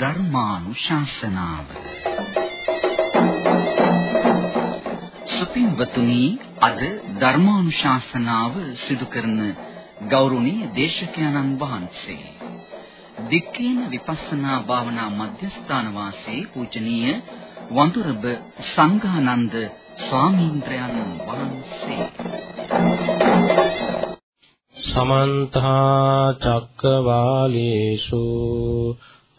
ධර්මානුශාසනාව. සුපින්වතුනි අද ධර්මානුශාසනාව සිදු කරන ගෞරවනීය දේශකයන්න් වහන්සේ. දික්කේන විපස්සනා භාවනා මධ්‍යස්ථාන වාසී පූජනීය වඳුරබ සංඝානන්ද ස්වාමීන්ද්‍රයන් වහන්සේ. සමන්ත චක්කවාලේසු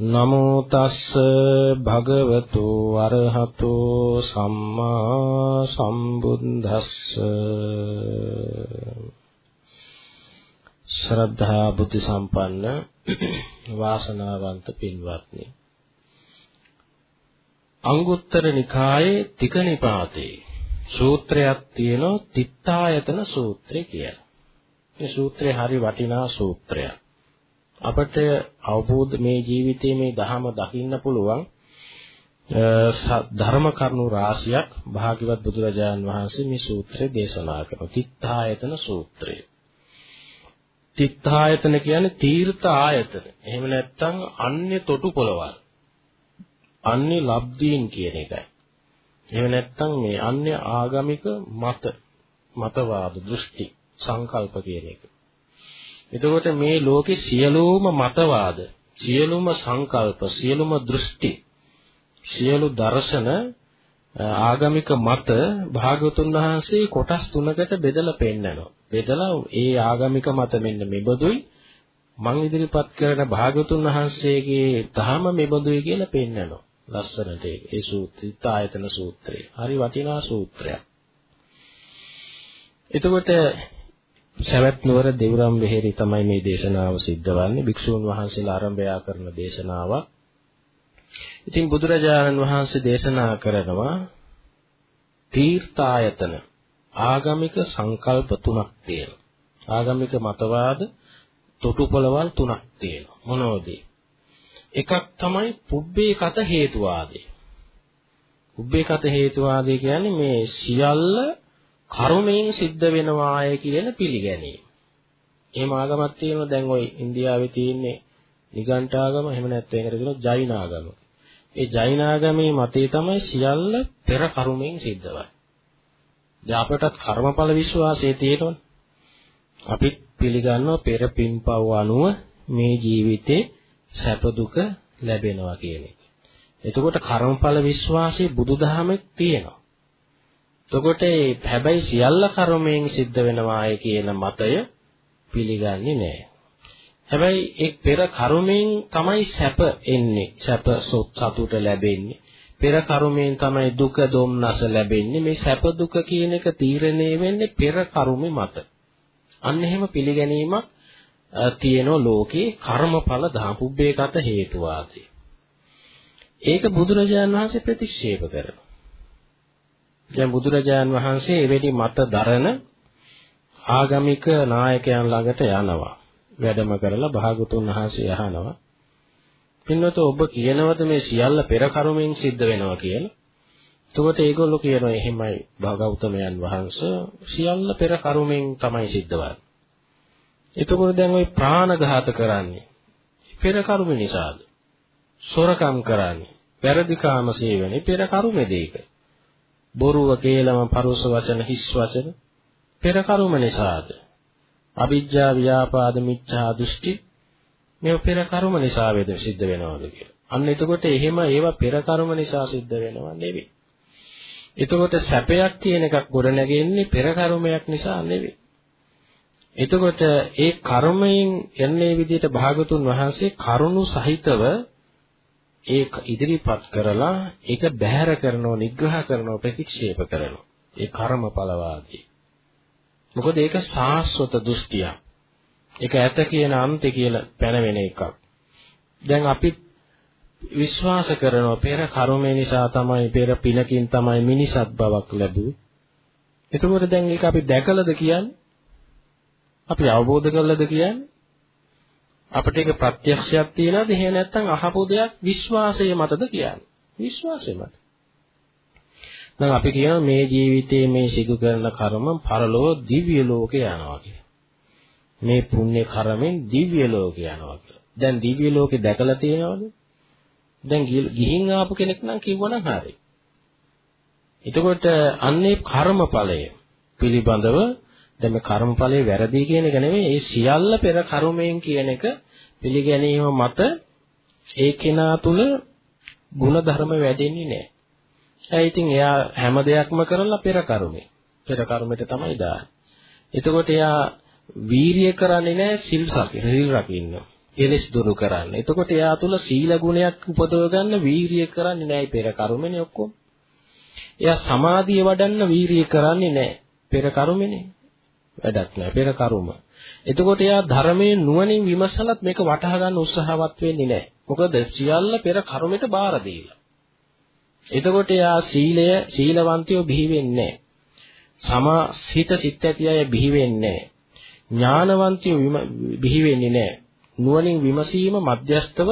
නමෝ තස්ස භගවතු අරහතෝ සම්මා සම්බුද්දස්ස ශ්‍රද්ධා බුද්ධ සම්පන්න වාසනාවන්ත පින්වත්නි අංගුත්තර නිකායේ තික නිපාතේ සූත්‍රයක් තියෙනවා තිත්තායතන සූත්‍රය කියලා. මේ සූත්‍රය හරි වටිනා සූත්‍රයක්. අපට අවබෝධ මේ ජීවිතයේ මේ ධහම දකින්න පුළුවන් ධර්ම කරුණු රාශියක් භාග්‍යවත් බුදුරජාණන් වහන්සේ මේ සූත්‍රය දේශනා කරනවා. තිත්තායතන සූත්‍රය. තිත්තායතන කියන්නේ තීර්ථ ආයතන. එහෙම නැත්නම් අන්‍ය තොටු පොළවල්. අන්‍ය ලබ්ධීන් කියන එකයි. එහෙම නැත්නම් මේ අන්‍ය ආගමික මත මතවාද දෘෂ්ටි සංකල්ප කියන එක. එතකොට මේ ලෝකේ සියලුම මතවාද, සියලුම සංකල්ප, සියලුම දෘෂ්ටි, සියලු දර්ශන ආගමික මත භාගතුන් වහන්සේ කොටස් තුනකට බෙදලා පෙන්නනවා. බෙදලා ඒ ආගමික මත මෙන්න මෙබඳුයි මං ඉදිරිපත් කරන භාගතුන් වහන්සේගේ ධහම මෙබඳුයි කියලා පෙන්නනවා. ලස්සනට ඒ සූත්‍රිත ආයතන සූත්‍රය. හරි වටිනා සූත්‍රයක්. එතකොට සවැත් නුවර දෙවුරම් වෙහෙරි තමයි මේ දේශනාව සිද්ධ වන්නේ භික්ෂූන් වහන්සේලා ආරම්භය කරන දේශනාවක්. ඉතින් බුදුරජාණන් වහන්සේ දේශනා කරනවා තීර්ථායතන ආගමික සංකල්ප තුනක් තියෙනවා. ආගමික මතවාද තොටුපළවල් තුනක් තියෙනවා. මොනවද? එකක් තමයි පුබ්බේ කත හේතුවාදී. පුබ්බේ කත හේතුවාදී කියන්නේ මේ සියල්ල කර්මයෙන් සිද්ධ වෙනවාය කියන පිළිගැනීම. එහෙම ආගමක් තියෙනවා දැන් ওই ඉන්දියාවේ තියෙන්නේ නිගණ්ඨාගම එහෙම නැත්නම් ඒකට කියනවා ජෛන ආගම. ඒ ජෛන ආගමේ මතය තමයි සියල්ල පෙර කර්මයෙන් සිද්ධ වෙයි. දැන් අපටත් කර්මඵල විශ්වාසය තියෙනවනේ. අපි පිළිගන්නවා පෙර පින්පව් අනුව මේ ජීවිතේ සැප දුක ලැබෙනවා කියන එක. එතකොට කර්මඵල විශ්වාසය බුදුදහමේ තියෙනවා. එතකොට හැබැයි සියල්ල කර්මයෙන් සිද්ධ වෙනවාය කියන මතය පිළිගන්නේ නැහැ. හැබැයි ඒ පෙර කර්මයෙන් තමයි සැප එන්නේ. සැප සතුට ලැබෙන්නේ. පෙර කර්මයෙන් තමයි දුක දොම්නස ලැබෙන්නේ. මේ සැප දුක කියන එක තීරණය වෙන්නේ පෙර කර්මෙ මත. අන්න එහෙම පිළිගැනීමක් තියෙන ලෝකේ කර්මඵල දාපුබ්බේකත හේතුවාදී. ඒක බුදුරජාණන් වහන්සේ ප්‍රතික්ෂේප කරනවා. දැන් බුදුරජාන් වහන්සේ එවැනි මත දරන ආගමික නායකයන් ළඟට යනවා. වැඩම කරලා භාගතුන් වහන්සේ අහනවා. පින්වත ඔබ කියනවද මේ සියල්ල පෙර කර්මයෙන් සිද්ධ වෙනවා කියලා? එතකොට ඒගොල්ලෝ කියනවා එහෙමයි භාගෞතමයන් වහන්සේ සියල්ල පෙර කර්මයෙන් තමයි සිද්ධ වෙන්නේ. එතකොට දැන් ওই ප්‍රාණඝාත කරන්නේ පෙර කර්ම නිසාද? සොරකම් කරන්නේ, වැරදි කාම සේවනේ පෙර කර්මෙද ඒක? බොරුව කේලම පරුස වචන හිස් වචන පෙර කර්ම නිසාද අවිජ්ජා ව්‍යාපාද මිච්ඡා දෘෂ්ටි මේ පෙර කර්ම නිසා වේද සිද්ධ වෙනවද කියලා. අන්න එතකොට එහෙම ඒවා පෙර කර්ම නිසා සිද්ධ වෙනව නෙවෙයි. එතකොට සැපයක් කියන එකක් ගොඩ නැගෙන්නේ පෙර කර්මයක් නිසා නෙවෙයි. එතකොට ඒ කර්මයෙන් යන්නේ විදිහට භාගතුන් වහන්සේ කරුණු සහිතව ඒක ඉදිරිපත් කරලා ඒක බැහැර කරනව නිග්‍රහ කරනව ප්‍රතික්ෂේප කරනවා. ඒ කර්මඵලවාදී. මොකද ඒක සාස්වත දෘෂ්ටියක්. ඒක ඇත කියන අන්තය කියලා පැනවෙන එකක්. දැන් අපි විශ්වාස කරනවා පෙර කර්මය නිසා තමයි පෙර පිනකින් තමයි මිනිසත් බවක් ලැබුවේ. එතකොට දැන් ඒක අපි දැකලාද කියන්නේ? අපි අවබෝධ කරලාද කියන්නේ? අපිට ඒක ප්‍රත්‍යක්ෂයක් තියනවාද එහෙ නැත්නම් අහපු දෙයක් විශ්වාසය මතද කියන්නේ? විශ්වාසය මත. දැන් අපි කියනවා මේ ජීවිතයේ මේ සිදු කරන කර්ම පරලෝ දිව්‍ය ලෝකේ යනවා කියලා. මේ පුණ්‍ය කර්මෙන් දිව්‍ය ලෝකේ යනවා කියලා. දැන් දිව්‍ය ලෝකේ දැකලා තියෙනවද? දැන් ගිහින් ආපු කෙනෙක් නම් කිව්වනම් හරි. එතකොට අන්නේ කර්මඵලය පිළිබඳව දැන් මේ කර්මඵලයේ වැරදි කියන එක නෙමෙයි ඒ සියල්ල පෙර කර්මයෙන් කියන එක පිළිගැනීම මත ඒ කෙනා තුල ಗುಣ ධර්ම වැඩෙන්නේ නැහැ. ඒ ඉතින් එයා හැම දෙයක්ම කරලා පෙර කර්මේ. පෙර කර්මෙට තමයි දාන්නේ. එතකොට එයා වීරිය කරන්නේ නැහැ සිල් සකින සිල් රකින්න. කෙලෙස් දුරු කරන්න. එතකොට එයා තුල සීල ගුණයක් උපදව ගන්න වීරිය කරන්නේ නැහැ පෙර කර්මනේ ඔක්කොම. එයා සමාධිය වඩන්න වීරිය කරන්නේ නැහැ. පෙර කර්මනේ. වැඩක් නැහැ. පෙර කර්ම. එතකොට එයා ධර්මයේ නුවණින් විමසලත් මේක වටහා ගන්න උත්සාහවත් වෙන්නේ නැහැ. මොකද සියල්ල පෙර කර්මයට බාර දීලා. එතකොට එයා සීලය සීලවන්තයෝ බිහි වෙන්නේ නැහැ. සමා සිත සිත් ඇති අය බිහි වෙන්නේ නැහැ. ඥානවන්තයෝ බිහි වෙන්නේ නැහැ. නුවණින් විමසීම මධ්‍යස්තව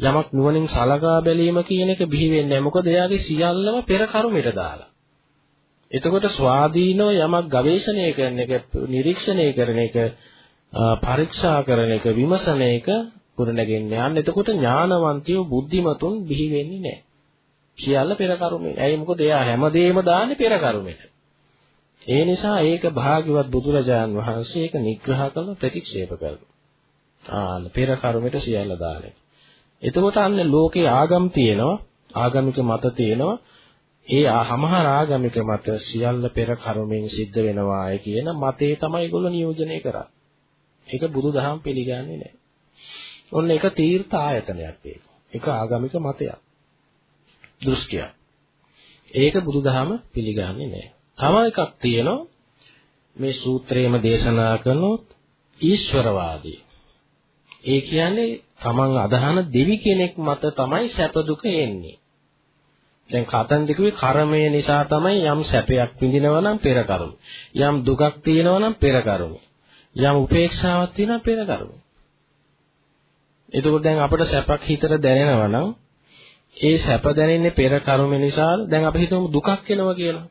යමක් නුවණින් සලකා බැලීම කියන එක බිහි වෙන්නේ නැහැ. මොකද එයාගේ සියල්ලම පෙර කර්මයට දාලා. එතකොට ස්වාධීනව යමක් ගවේෂණය කරන එක, නිරීක්ෂණය කරන එක, පරීක්ෂා කරන එක, විමසන එක පුරණගෙන්නේ. අන්න එතකොට ඥානවන්තයෝ බුද්ධිමතුන් බිහි වෙන්නේ නැහැ. සියල්ල පෙර කර්මෙන්. ඇයි මොකද එයා හැමදේම දාන්නේ පෙර කර්මෙට. ඒ නිසා ඒක භාග්‍යවත් බුදුරජාන් වහන්සේ ඒක නිග්‍රහ කළ ප්‍රතික්ෂේප කළා. ආන පෙර කර්මෙට සියල්ල දාන්නේ. එතකොට අන්න ලෝකේ ආගම් තියෙනවා, ආගමික මත තියෙනවා. ඒ සමහර ආගමික මත සියල්ල පෙර කර්මෙන් සිද්ධ වෙනවාය කියන මතේ තමයි ඒගොල්ලෝ නියෝජනය කරන්නේ. ඒක බුදුදහම පිළිගන්නේ නැහැ. ඔන්න ඒක තීර්ථ ආයතනයක් ඒක. ඒක ආගමික මතයක්. දෘෂ්ටියක්. ඒක බුදුදහම පිළිගන්නේ නැහැ. තව එකක් තියෙනවා මේ සූත්‍රයේම දේශනා කරනොත් ඊශ්වරවාදී. ඒ කියන්නේ තමන් අදහන දෙවි කෙනෙක් මත තමයි සැප දුක එන්නේ. දැන් කතන්ද කිව්වේ කර්මය නිසා තමයි යම් සැපයක් විඳිනවා නම් පෙර කර්ම. යම් දුකක් තියෙනවා නම් පෙර කර්ම. යම් උපේක්ෂාවක් තියෙනවා පෙර කර්ම. එතකොට දැන් අපිට සැපක් හිතට දැනෙනවා නම් ඒ සැප දැනෙන්නේ පෙර කර්ම නිසා. දැන් අපි හිතමු දුකක් එනවා කියලා.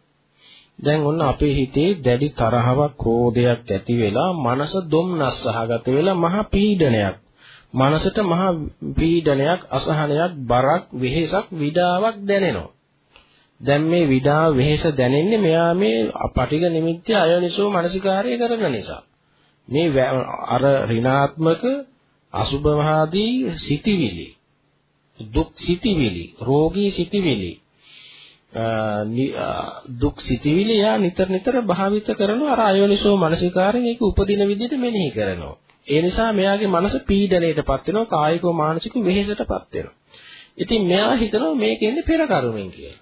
දැන් ඔන්න අපේ හිතේ දැඩි තරහවක්, ක්‍රෝධයක් ඇති වෙලා මනස දුම්නස් සහගත වෙලා මහ පීඩනයක්. මනසට මහ පීඩනයක්, අසහනයක්, බරක්, වෙහෙසක්, විඩාවක් දැනෙනවා. දැන් මේ විඩා වෙහෙස දැනෙන්නේ මෙයා මේ පටිඝ නිමිත්තේ අයනිසෝ මානසිකාරය කරන නිසා. මේ අර ඍණාත්මක අසුභවාදී සිටිවිලි දුක් සිටිවිලි රෝගී සිටිවිලි දුක් සිටිවිලි යා නිතර නිතර භාවිත කරනවා අර අයෝනිසෝ මනසිකාරයෙන් ඒක උපදින විදිහට මෙනෙහි කරනවා ඒ නිසා මෙයාගේ මනස පීඩණයටපත් වෙනවා කායිකව මානසිකව වෙහෙසටපත් වෙනවා ඉතින් මෙයා හිතනවා මේක ඉන්නේ පෙර කර්මෙන් කියලා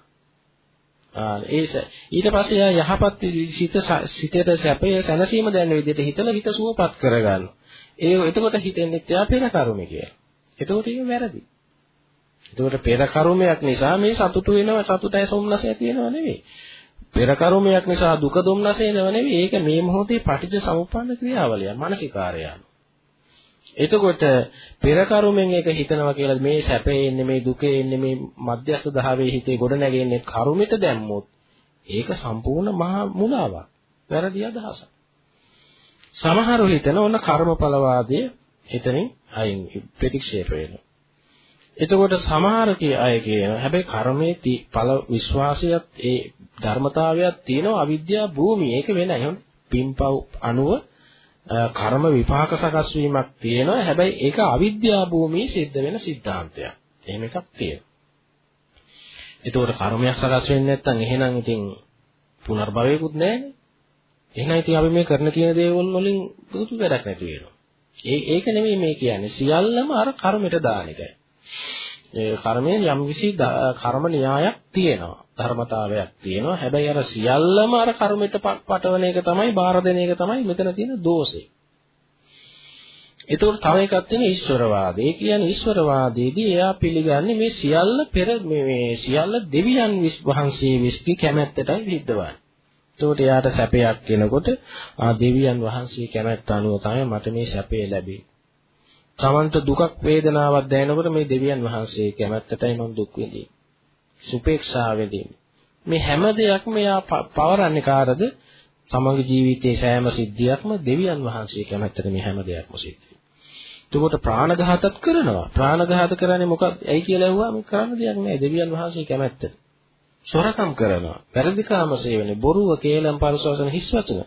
ආ ඒස ඊට පස්සේ යා යහපත් සිත සිතේට සැපය සැනසීම දැනෙන විදිහට හිතලා හිත සුවපත් කරගන්නවා ඒ එතකොට හිතෙන්නේ එයා පෙර කර්ම කියලා එතකොට ඒක වැරදි එතකොට පෙර කර්මයක් නිසා මේ සතුටු වෙනවා සතුටයි සොම්නස ඇති වෙනව නෙවෙයි. පෙර කර්මයක් නිසා දුක දුම්නස එනව නෙවෙයි. ඒක මේ මොහොතේ පටිච්ච සමුප්පන්න ක්‍රියාවලිය, මානසිකාරය. එතකොට පෙර කර්මෙන් එක හිතනවා කියලා මේ සැපේ එන්නේ මේ දුකේ එන්නේ මේ මධ්‍යස්ථ ධාවයේ හිතේ ගොඩ නැගෙන්නේ කර්මෙට දැම්මොත් ඒක සම්පූර්ණ මහා මුලාවක්. වැරදි අදහසක්. සමහරව හිතන ඕන කර්මඵලවාදී එතනින් අයින් ප්‍රතික්ෂේප වෙනවා. එතකොට සමහර අය කියන හැබැයි කර්මයේ ඵල විශ්වාසයත් ඒ ධර්මතාවයක් තියෙනවා අවිද්‍යා භූමිය. ඒක වෙනයි. එහෙනම් පින්පව් අනුව කර්ම විපාක සකස් වීමක් තියෙනවා. හැබැයි ඒක අවිද්‍යා භූමියේ සිද්ධ වෙන સિદ્ધාන්තයක්. එහෙම එකක් තියෙනවා. ඒතකොට කර්මයක් සකස් වෙන්නේ නැත්නම් එහෙනම් ඉතින් පුනර්භවයකුත් නැහැනේ. එහෙනම් ඉතින් අපි මේ කරන කියන දේවල් වලින් දුතු වැඩක් නැති වෙනවා. ඒ ඒක නෙමෙයි මේ කියන්නේ. සියල්ලම අර කර්මයට දාන එකයි. ඒ කර්මයේ යම්කිසි කර්ම න්‍යායක් තියෙනවා. ධර්මතාවයක් තියෙනවා. හැබැයි අර සියල්ලම අර කර්මයට පටවන එක තමයි බාර දෙන එක තමයි මෙතන තියෙන දෝෂේ. ඒතකොට තව එකක් තියෙන ඊශ්වරවාදය. ඒ කියන්නේ ඊශ්වරවාදයේදී එයා පිළිගන්නේ මේ සියල්ල පෙර මේ සියල්ල දෙවියන් වහන්සේ විශ්කි කැමැත්තටයි විද්දවන්නේ. එතකොට එයාට සැපයක් කෙනකොට ආ දෙවියන් වහන්සේ කැමැත්ත අනුව තමයි මට මේ සැපේ ලැබෙන්නේ. තමන්ට දුකක් වේදනාවක් දැනෙනකොට මේ දෙවියන් වහන්සේ කැමැත්තටයි මම දුක් විඳින්නේ. සුපේක්ෂාව විඳින්නේ. මේ හැම දෙයක්ම එයා පවරන්නේ කාටද? සමග ජීවිතයේ සෑම සිද්ධියක්ම දෙවියන් වහන්සේ කැමැත්තට මේ හැම දෙයක්ම සිද්ධ එතකොට ප්‍රාණඝාතත් කරනවා. ප්‍රාණඝාත කරන්නේ මොකක්ද? ඇයි කියලා ඇහුවා මේ කරන්න දෙයක් නැහැ. දෙවියන් වහන්සේ කැමැත්තට. සොරකම් කරනවා. වැරදිකාම සේවනයේ බොරුව, කේලම්, පරසවසන හිස් වචන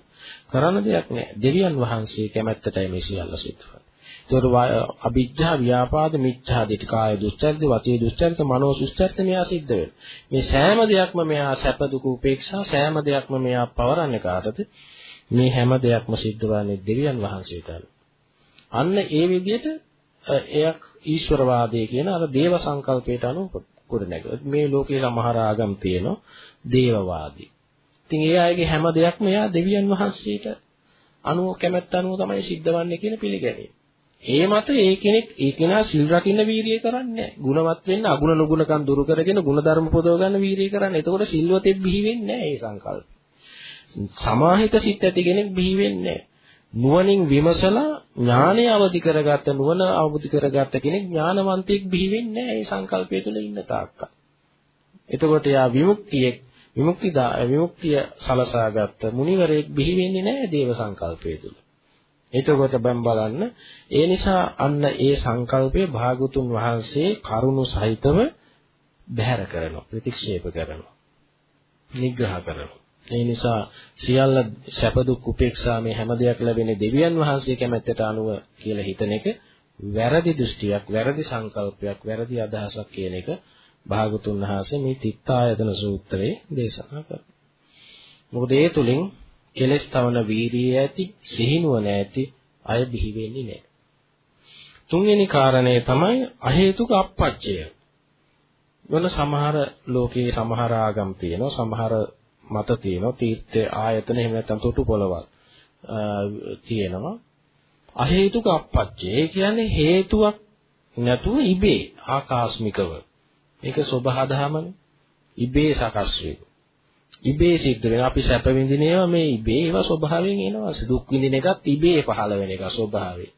කරන්න දෙයක් නැහැ. දෙවියන් වහන්සේ කැමැත්තටයි මේ සියල්ල සිද්ධ වෙන්නේ. ඒතකොට අභිජ්ජා ව්‍යාපාද මිච්ඡා දිට කාය දුස්චරිත වචී දුස්චරිත මනෝ දුස්චරිත මෙයා සිද්ධ වෙනවා. මේ සෑම දෙයක්ම මෙයා සැප දුක උපේක්ෂා සෑම දෙයක්ම මෙයා පවරන්නේ කාටද? මේ හැම දෙයක්ම සිද්ධ වන්නේ දෙවියන් වහන්සේට. අන්න ඒ විදිහට එයක් ඊශ්වරවාදයේ කියන අර දේව සංකල්පයට අනුව කොට නැගුවා. මේ ලෝකේ සමහර ආගම් තියෙනවා දේවවාදී. ඉතින් ඒ අයගේ හැම දෙයක්ම එයා දෙවියන් වහන්සේට අනුව කැමැත්ත අනුව තමයි සිද්ධවන්නේ කියන පිළිගැනීම. ඒ මත ඒ කෙනෙක් ඒ කෙනා සිල් රකින්න වීරිය කරන්නේ නැහැ. ගුණවත් වෙන්න අගුණ නුගුණකම් දුරු කරගෙන ගුණධර්ම පොදව ගන්න වීරිය කරන්නේ. එතකොට සිල්වතෙක් බිහි වෙන්නේ නැහැ ඒ සංකල්ප. සමාහිත සිත් ඇති කෙනෙක් බිහි වෙන්නේ නැහැ. නුවණින් විමසලා ඥානය අවදි කරගත්ත නුවණ අවදි කරගත්ත කෙනෙක් ඥානවන්තයෙක් බිහි වෙන්නේ නැහැ ඒ සංකල්පය තුළ ඉන්න තාක්කල්. එතකොට යා විමුක්තියෙක් විමුක්ති විමුක්තිය සලසාගත්ත මුනිවරයෙක් බිහි වෙන්නේ නැහැ දේව සංකල්පය තුළ. එතකොට බම් බලන්න. ඒ නිසා අන්න ඒ සංකල්පය භාගතුන් වහන්සේ කරුණු සහිතව බැහැර කරනවා ප්‍රතික්ෂේප කරනවා නිග්‍රහ කරනවා. ඒ නිසා සියල්ල සැප දුක් උපේක්ෂා මේ හැම දෙයක් ලැබෙන්නේ දෙවියන් වහන්සේ කැමැත්තට අනුව කියලා හිතන එක වැරදි දෘෂ්ටියක් වැරදි සංකල්පයක් වැරදි අදහසක් කියන එක භාගතුන් වහන්සේ මේ තිත්තායතන සූත්‍රයේ දේශනා කරනවා. මොකද ඒ තුලින් කෙලස් තවන වීරිය ඇති සිහිනුවන ඇති අය බිහි වෙන්නේ නැහැ. තුන්වෙනි කාරණය තමයි අහේතුක අප්පච්චය. වන සමහර ලෝකයේ සමහර ආගම් තියෙනවා සමහර මත තියෙනවා තීර්ථ ආයතන එහෙම නැත්නම් තොටු පොළවල් තියෙනවා අහේතුක අප්පච්චය. ඒ කියන්නේ හේතුවක් නැතුව ඉබේ ආකාස්මිකව. මේක සබහා දහමනේ. ඉබේ සකස් වෙන. ඉබේ සිද්ධ වෙන අපි සැප විඳින ඒවා මේ ඉබේ ඒවා ස්වභාවයෙන් එනවා දුක් විඳින එකත් ඉබේ පහළ වෙන එක ස්වභාවයෙන්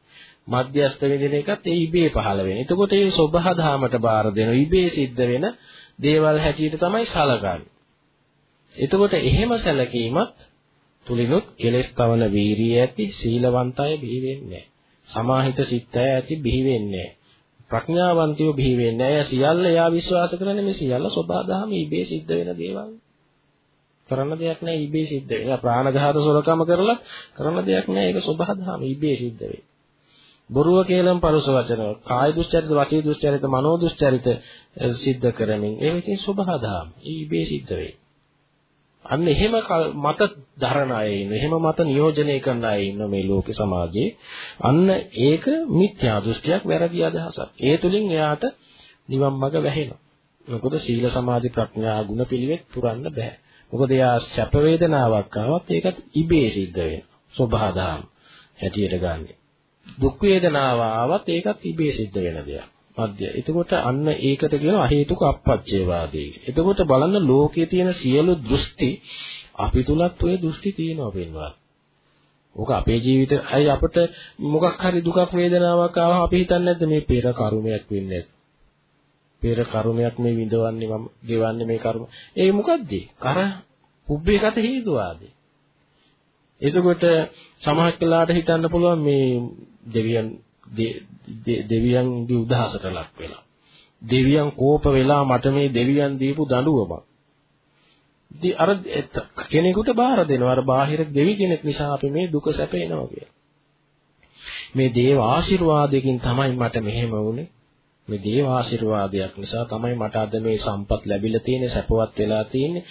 මධ්‍යස්ත විඳින එකත් ඒ ඉබේ පහළ වෙන. එතකොට මේ ස්වභාව ධාමයට බාර දෙන ඉබේ සිද්ධ වෙන දේවල් හැටියට තමයි සලකන්නේ. එතකොට එහෙම සැලකීමත් තුලිනුත් කෙලෙස් තවන වීරිය ඇති සීලවන්තය බිහි වෙන්නේ සමාහිත සිතය ඇති බිහි වෙන්නේ ප්‍රඥාවන්තයෝ බිහි වෙන්නේ නැහැ. සියල්ල එයා විශ්වාස කරන්නේ මේ සියල්ල සබහා දහම ඉබේ සිද්ධ වෙන දේවල්. කරන්න දෙයක් නැහැ ඉබේ සිද්ධ වෙනවා. ප්‍රාණඝාත සොරකම කරලා කරන්න දෙයක් නැහැ. ඒක සබහාදහම ඉබේ සිද්ධ වෙයි. බොරුව කේලම් පරුස වචන, කාය දුස්චරිත, වාචික දුස්චරිත, මනෝ දුස්චරිත සිද්ධ කරමින් ඒ විදිහින් සබහාදහම ඉබේ සිද්ධ වෙයි. අන්න එහෙම මත දරන අය ඉන්න, එහෙම මත නියෝජනය කරන අය ඉන්න මේ ලෝක සමාජයේ. අන්න ඒක මිත්‍යා දෘෂ්ටියක් වැරදි අදහසක්. ඒ තුලින් එයාට නිවන් මඟ වැහෙනවා. මොකද සීල සමාධි ප්‍රඥා ගුණ පිළිවෙත් පුරන්න බෑ. මොකද එයා සැප වේදනාවක් ආවත් ඒකත් ඉබේ සිද්ධ වෙනවා. සබහාදාම හැටියට ගන්නෙ. දුක් වේදනාව ආවත් ඒකත් ඉබේ සිද්ධ වෙන දෙයක්. මධ්‍ය. එතකොට අන්න ඒකට කියන අහේතුක අප්පච්චේවාදී. එතකොට බලන්න ලෝකයේ තියෙන සියලු දෘෂ්ටි අපි තුලත් ওই දෘෂ්ටි තියෙනවා වෙනවා. ඕක අපේ ජීවිතේ අයි අපිට මොකක් හරි දුකක් වේදනාවක් ආවම අපි හිතන්නේ නැද්ද මේ පෙර කර්මයක් වෙන්නේ පෙර කර්මයක් මේ විඳවන්නේ මම ගෙවන්නේ මේ කර්ම. ඒ මොකද්ද? කර පුබ්බේගත හේතුවාදී. එතකොට සමහර කලාට හිතන්න පුළුවන් මේ දෙවියන් දෙවියන්ගේ උදහසට ලක් වෙලා. දෙවියන් කෝප වෙලා මට මේ දෙවියන් දීපු දඬුවමක්. ඉතින් අර කෙනෙකුට බාර දෙනවා අර බාහිර දෙවි කෙනෙක් නිසා අපි මේ දුක සැපේනවා කියලා. මේ දේව ආශිර්වාදයෙන් තමයි මට මෙහෙම වුනේ. මේ දේව ආශිර්වාදයක් නිසා තමයි මට අද මේ සම්පත් ලැබිලා තියෙන්නේ සැපවත් වෙලා තියෙන්නේ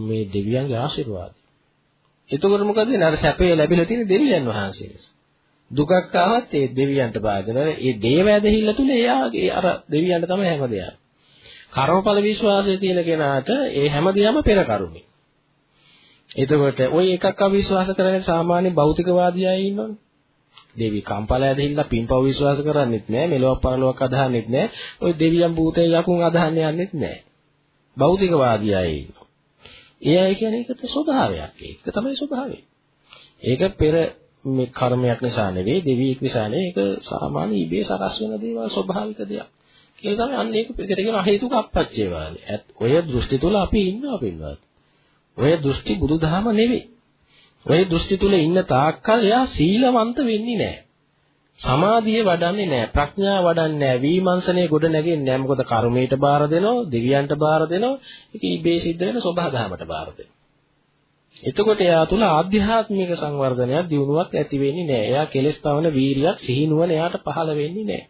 මේ දෙවියන්ගේ ආශිර්වාදය. එතකොට මොකද වෙන්නේ? අර සැපේ ලැබිලා තියෙන දෙවියන් වහන්සේ නිසා. දුකක් ආවත් ඒ දෙවියන්ට බාධා කරන ඒ දේව ඇදහිල්ල තුල එයාගේ අර දෙවියන්ට තමයි හැම දෙයක්ම. කර්මඵල විශ්වාසය තියෙන කෙනාට ඒ හැම දෙයක්ම පෙර කරුණේ. එතකොට ওই එකක් අවිශ්වාස කරන සාමාන්‍ය භෞතිකවාදී අය ඉන්නවනේ. දෙවි කම්පල ඇදහිල්ල පින්පව් විශ්වාස කරන්නේත් නැහැ, මෙලොවක් පරලොවක් අදහන්නේත් නැහැ. ওই දෙවියන් භූතය යකුන් අදහන්න යන්නෙත් නැහැ. භෞතිකවාදී අය ඉන්නවා. ඒ අය කියන්නේ ඒකත් ස්වභාවයක්. ඒක තමයි ස්වභාවය. ඒක පෙර මේ කර්මයක් නිසා නෙවෙයි දෙවියෙක් නිසා නෙවෙයි ඒක සාමාන්‍ය ඉබේ සකස් වෙන දේවල් ස්වභාවික දෙයක්. කියලා තමයි අන්න ඒක පිටට කියන හේතුක අපච්චේවාදී. ඔය දෘෂ්ටි තුල අපි ඉන්නවා පින්වත්. ඔය දෘෂ්ටි බුදුදහම නෙවෙයි. ඔය දෘෂ්ටි තුල ඉන්න තාක්කල් එයා සීලවන්ත වෙන්නේ නැහැ. සමාධිය වඩන්නේ නැහැ. ප්‍රඥාව වඩන්නේ නැහැ. විමර්ශනයේ ගොඩ නැගෙන්නේ නැහැ. මොකද කර්මයට බාර දෙනවා, දෙවියන්ට බාර දෙනවා. ඒක ඉබේ සිද්ධ වෙන ස්වභාවධමයට බාර දෙනවා. එතකොට එයා තුල ආධ්‍යාත්මික සංවර්ධනයක් දියුණුවක් ඇති වෙන්නේ නැහැ. එයා කෙලස් තවන වීරියක් සිහිනුවන එයාට පහළ වෙන්නේ නැහැ.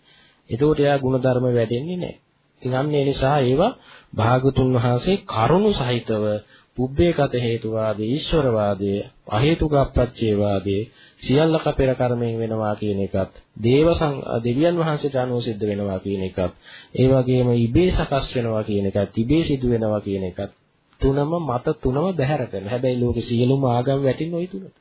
එතකොට එයා ಗುಣධර්ම වැඩෙන්නේ නැහැ. ඉතින් අන්න ඒ නිසා ඒවා භාගතුන් වහන්සේ කරුණු සහිතව පුබ්බේකත හේතුවාදී ඊශ්වරවාදී අහේතුක අප්‍රත්‍යවාදී සියල්ලක පෙර කර්මයෙන් වෙනවා කියන එකත් දේව දෙවියන් වහන්සේට අනුව සිද්ධ වෙනවා කියන එකත් ඒ වගේම ඉබේ සකස් වෙනවා කියන එකත් ඉබේ සිදු වෙනවා කියන එකත් තුනම මත තුනම බැහැර කරන. හැබැයි ලෝකේ සියලුම ආගම් වැටින්නේ ওই තුනට.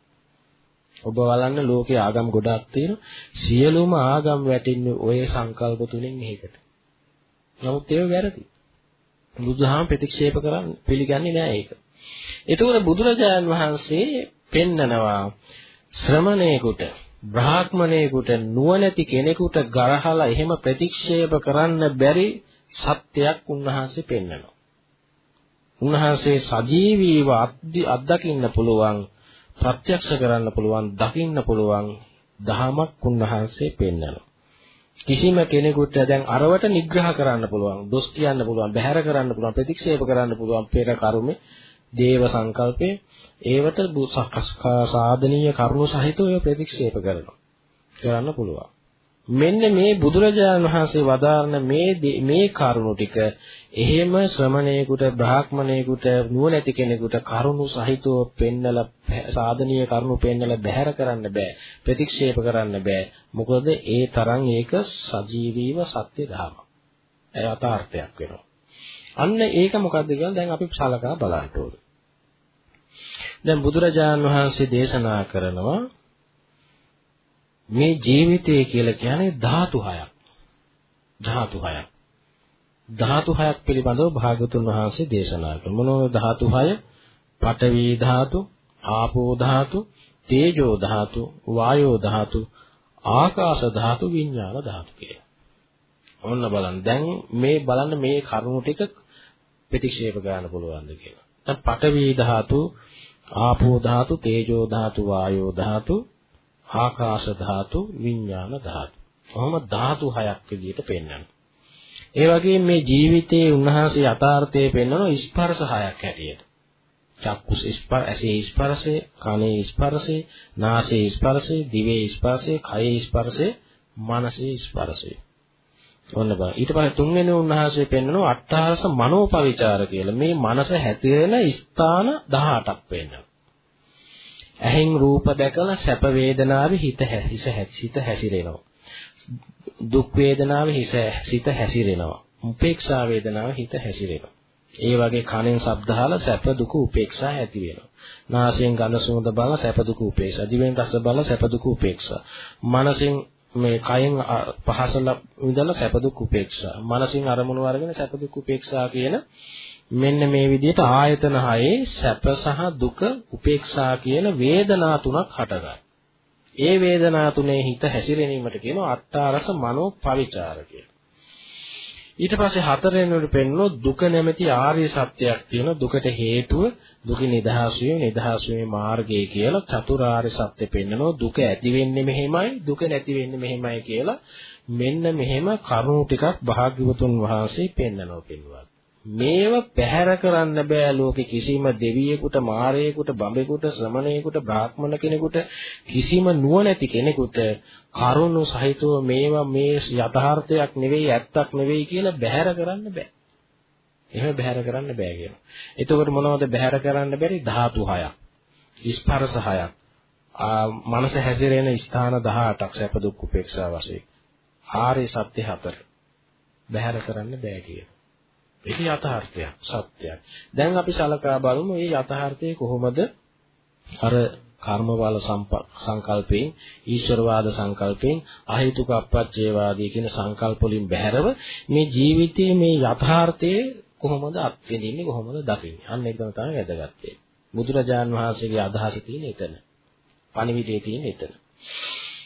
ඔබ බලන්න ලෝකේ ආගම් ගොඩක් තියෙනවා. සියලුම ආගම් වැටින්නේ ওই සංකල්ප තුනෙන් එකකට. නමුත් ඒක වැරදි. බුදුහාම ප්‍රතික්ෂේප කරන්නේ පිළිගන්නේ නැහැ ඒක. එතකොට බුදුරජාණන් වහන්සේ පෙන්නනවා ශ්‍රමණේකට බ්‍රාහ්මණේකට නුවණැති කෙනෙකුට ගරහලා එහෙම ප්‍රතික්ෂේප කරන්න බැරි සත්‍යයක් උන්වහන්සේ පෙන්නනවා. උන්වහන්සේ සජීවීව අත්දකින්න පුළුවන් ප්‍රත්‍යක්ෂ කරන්න පුළුවන් දකින්න පුළුවන් දහමක් උන්වහන්සේ පෙන්නනවා. කිසිම කෙනෙකුට දැන් අරවට නිග්‍රහ කරන්න පුළුවන්, දොස් කියන්න පුළුවන්, බැහැර කරන්න පුළුවන්, ප්‍රතික්ෂේප කරන්න පුළුවන් පෙර කර්මේ දේව සංකල්පේ ඒවට සාධනීය කරුණු සහිතව ප්‍රතික්ෂේප කරනවා. කරන්න පුළුවන්. මෙන්න මේ බුදුරජාණන් වහන්සේ වදාරන මේ මේ කරුණු ටික එහෙම ශ්‍රමණේකට බ්‍රාහ්මණේකට නුවණැති කෙනෙකුට කරුණු සහිතව පෙන්නලා සාධනීය කරුණු පෙන්නලා බැහැර කරන්න බෑ ප්‍රතික්ෂේප කරන්න බෑ. මොකද ඒ තරම් ඒක සජීවීව සත්‍ය ධර්ම. ඒ යථාර්ථයක් වෙනවා. අන්න ඒක මොකද්ද කියලා දැන් අපි සලකා බලන්න ඕනේ. දැන් බුදුරජාණන් වහන්සේ දේශනා කරනවා මේ ජීවිතය කියලා කියන්නේ ධාතු හයක්. ධාතු හයක්. ධාතු හයක් පිළිබඳව භාගතුන් වහන්සේ දේශනා කළා. මොනවාද ධාතු හය? පඨවි ධාතු, ආපෝ ධාතු, තේජෝ ධාතු, වායෝ ධාතු, ආකාශ ධාතු, විඥාන ධාතු කියලා. ඔන්න බලන්න. දැන් මේ බලන්න මේ කරුණු ටික ප්‍රතික්ෂේප ගන්න පුළුවන්ද කියලා. දැන් පඨවි ධාතු, ආපෝ ධාතු, තේජෝ ධාතු, වායෝ ධාතු, ආකාශ ධාතු, විඥාන ධාතු. කොහොම ධාතු හයක් විදිහට පෙන්වනවා. ඒ වගේම මේ ජීවිතයේ උන්වහන්සේ යථාර්ථයේ පෙන්වන ස්පර්ශ හයක් හැටියට. චක්කුස් ස්පර්ශ, ඇසේ ස්පර්ශය, කනේ ස්පර්ශය, නාසයේ ස්පර්ශය, දිවේ ස්පර්ශය, කයේ ස්පර්ශය, මනසේ ස්පර්ශය. ඔන්න බලන්න. ඊට පස්සේ තුන්වෙනි උන්වහන්සේ පෙන්වනවා අට්ඨාරස මනෝපවිචාර කියලා. මේ මනස හැතිරෙන ස්ථාන 18ක් පෙන්වනවා. ඇහෙන් රූප දැකලා සැප වේදනාවේ හිත හිස හිත හැසිරෙනවා. දුක් වේදනාවේ හිස සිත හැසිරෙනවා. උපේක්ෂා වේදනාවේ හිත හැසිරෙනවා. ඒ වගේ කනෙන් ශබ්ද අහලා සැප දුක උපේක්ෂා ඇති වෙනවා. නාසයෙන් ගඳ සුවඳ බල සැප දුක උපේක්ෂා. දිවෙන් රස බල සැප දුක උපේක්ෂා. මනසෙන් මේ කයෙන් පහසල විඳලා සැප දුක් උපේක්ෂා. මනසින් අරමුණු අරගෙන සැප දුක් උපේක්ෂා කියන මෙන්න මේ විදිහට ආයතන හයේ සැප සහ දුක උපේක්ෂා කියන වේදනා තුනක් හටගන්නවා. ඒ වේදනා තුනේ හිත හැසිරෙනීමට කියනවා අට්ඨාරස මනෝ පවිචාර කියලා. ඊට පස්සේ හතරවෙනිවට පෙන්නන දුක නැමැති ආර්ය සත්‍යයක් තියෙන දුකට හේතුව දුක නිදහස් වීම නිදහස් වීමේ මාර්ගය කියලා චතුරාර්ය සත්‍ය පෙන්නනවා දුක ඇති වෙන්නේ මෙහෙමයි දුක නැති වෙන්නේ මෙහෙමයි කියලා මෙන්න මෙහෙම කරුණු ටිකක් භාග්‍යවතුන් වහන්සේ පෙන්නනවා පින්වත් මේව පැහැර කරන්න බෑ ලෝකෙ කිසිම දෙවියෙකුට මාරයෙකුට බඹෙකුට ශ්‍රමණයෙකුට බ්‍රාහ්මණ කෙනෙකුට කිසිම නුවණැති කෙනෙකුට කරුණු සහිතව මේවා මේ යථාර්ථයක් නෙවෙයි ඇත්තක් නෙවෙයි කියලා බැහැර කරන්න බෑ. එහෙම බැහැර කරන්න බෑ කියනවා. එතකොට මොනවද බැහැර කරන්න බැරි ධාතු හයක්. ස්පර්ශ හයක් මනස හැසිරෙන ස්ථාන 18ක් සැප දුක් උපේක්ෂා වශයෙන් ආර්ය සත්‍ය හතර බැහැර කරන්න බෑ කියන. ඒක යථාර්ථයක් සත්‍යයක්. දැන් අපි සලකා බලමු මේ යථාර්ථය කොහොමද? අර කර්මවල සංකල්පයෙන් ඊශ්වරවාද සංකල්පයෙන් අහේතුක අප්‍රත්‍යවාදී කියන සංකල්ප වලින් බැහැරව මේ ජීවිතයේ මේ යථාර්ථයේ කොහොමද අත්විඳින්නේ කොහොමද දකින්නේ? අන්න ඒක තමයි වැදගත්. බුදුරජාන් වහන්සේගේ අදහස තියෙන එතන. පණිවිඩයේ තියෙන එතන.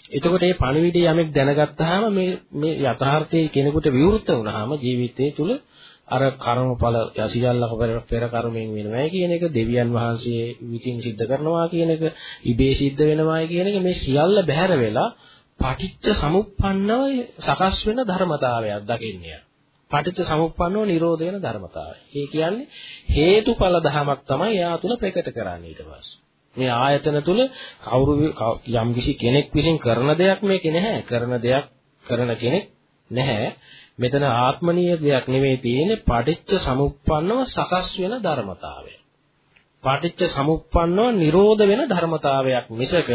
එතකොට මේ පණිවිඩය යමෙක් දැනගත්තාම මේ මේ යථාර්ථයේ කෙනෙකුට විවෘත වුණාම ජීවිතයේ තුල අර කර්මඵල යසියල්ලක පෙර කර්මයෙන් වෙනවයි කියන එක දෙවියන් වහන්සේ විසින් සිද්ධ කරනවා කියන එක ඉබේ සිද්ධ වෙනවායි කියන එක මේ සියල්ල බැහැර වෙලා පටිච්ච සමුප්පන්නව සකස් වෙන ධර්මතාවයක් දකින්නේ. පටිච්ච සමුප්පන්නව නිරෝධ වෙන ධර්මතාවය. ඒ කියන්නේ හේතුඵල ධමයක් තමයි එයා තුල ප්‍රකට කරන්නේ ඊට පස්සේ. මේ ආයතන තුල කවුරු යම්කිසි කෙනෙක් විසින් කරන දෙයක් මේකේ නැහැ. කරන දෙයක් කරන කෙනෙක් නැහැ. මෙතන ආත්මනීය දෙයක් නෙවෙයි තියෙන්නේ පටිච්ච සමුප්පන්නව සකස් වෙන ධර්මතාවය. පටිච්ච සමුප්පන්නව නිරෝධ වෙන ධර්මතාවයක් මිසක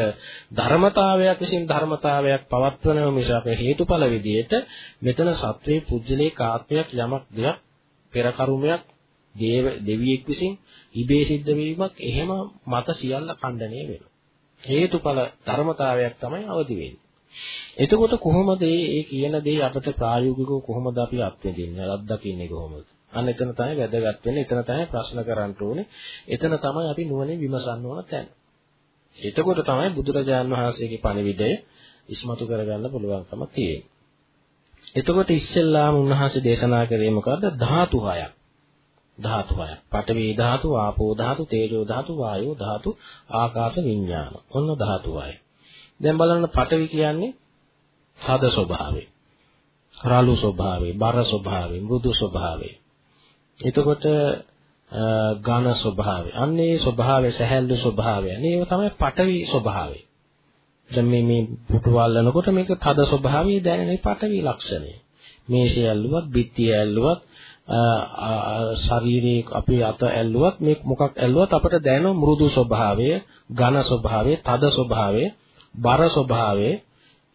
ධර්මතාවයක් විසින් ධර්මතාවයක් පවත්වනව මිසක හේතුඵල විදියට මෙතන සත්වේ පුජ්‍යලේ කාත්මයක් යමක් දෙයක් පෙර කර්මයක් දේව දෙවියෙක් විසින් ඉබේ සිද්ධ වීමක් එහෙම මත සියල්ල ඛණ්ඩණය වෙනවා. හේතුඵල ධර්මතාවයක් තමයි අවදි වෙන්නේ. එතකොට කොහොමද මේ කියන දේ අපිට ප්‍රායෝගිකව කොහොමද අපි අත්විඳින්නේ අත්දකින්නේ කොහොමද? අන්න එතන තමයි වැදගත් වෙන්නේ. එතන තමයි ප්‍රශ්න කරන්න ඕනේ. එතන තමයි අපි නුවණින් විමසන්න ඕන තැන. එතකොට තමයි බුදුරජාන් වහන්සේගේ පණිවිඩය ඉස්මතු කරගන්න පුළුවන්කම තියෙන්නේ. එතකොට ඉස්සෙල්ලාම උන්වහන්සේ දේශනා කරේ මොකද්ද? ධාතු හයක්. ධාතු හයක්. පඨවි ධාතු, ආපෝ ධාතු, තේජෝ ධාතු, වායෝ ධාතු, ආකාශ විඥාන. ඔන්න ධාතු හයයි. දැන් බලන්න පඨවි කියන්නේ තද ස්වභාවය. රළු ස්වභාවය, බර ස්වභාවය, මෘදු ස්වභාවය. එතකොට ඝන ස්වභාවය. අන්න ඒ ස්වභාවය සැහැල්ලු ස්වභාවය. මේව තමයි පඨවි ස්වභාවය. දැන් මේ මේ පුටු වල්ලනකොට මේක තද ස්වභාවය දැනෙන පඨවි ලක්ෂණය. මේෂය ඇල්ලුවත්, බිත්තිය ඇල්ලුවත්, ශරීරයේ අපි අත ඇල්ලුවත් මේ මොකක් ඇල්ලුවත් අපිට දැනෙන මෘදු ස්වභාවය, ඝන ස්වභාවය, තද ස්වභාවය බර ස්වභාවය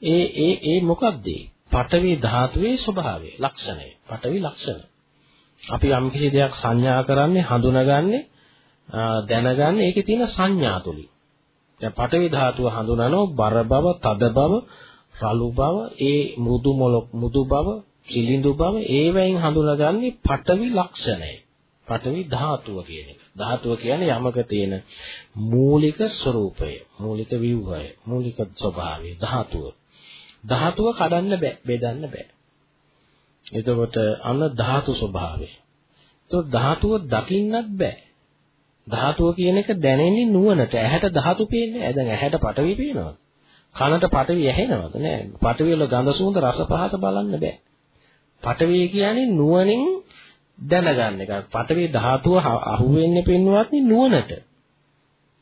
ඒ ඒ ඒ මොකක්ද? පඨවි ධාතුවේ ස්වභාවය, ලක්ෂණය. පඨවි ලක්ෂණ. අපි යම් කිසි දෙයක් සංඥා කරන්නේ, හඳුනාගන්නේ, දැනගන්නේ ඒකේ තියෙන සංඥා තුලින්. දැන් පඨවි ධාතුව හඳුනනෝ බර බව, තද බව, රළු බව, ඒ මෘදු මොලොක් මෘදු බව, කිලිඳු බව ඒවෙන් හඳුනාගන්නේ පඨවි ලක්ෂණය. පඨවි ධාතුව කියන එක. ධාතුව කියන්නේ යමක තියෙන මූලික ස්වરૂපය, මූලික ව්‍යුහය, මූලික ස්වභාවය ධාතුව. ධාතුව කඩන්න බෑ, බෙදන්න බෑ. එතකොට අන්න ධාතු ස්වභාවය. එතකොට ධාතුව දකින්නත් බෑ. ධාතුව කියන එක දැනෙන්නේ නුවණට. ඇහැට ධාතු පේන්නේ නැහැ. දැන් ඇහැට පටවි පේනවද? කනට පටවි ඇහෙනවද? නෑ. පටවි වල ගඳ සුවඳ රස පහස බලන්න බෑ. පටවි කියන්නේ නුවණින් දැනගන්න එක. පඨවි ධාතුව අහුවෙන්නේ පින්වත්නි නුවණට.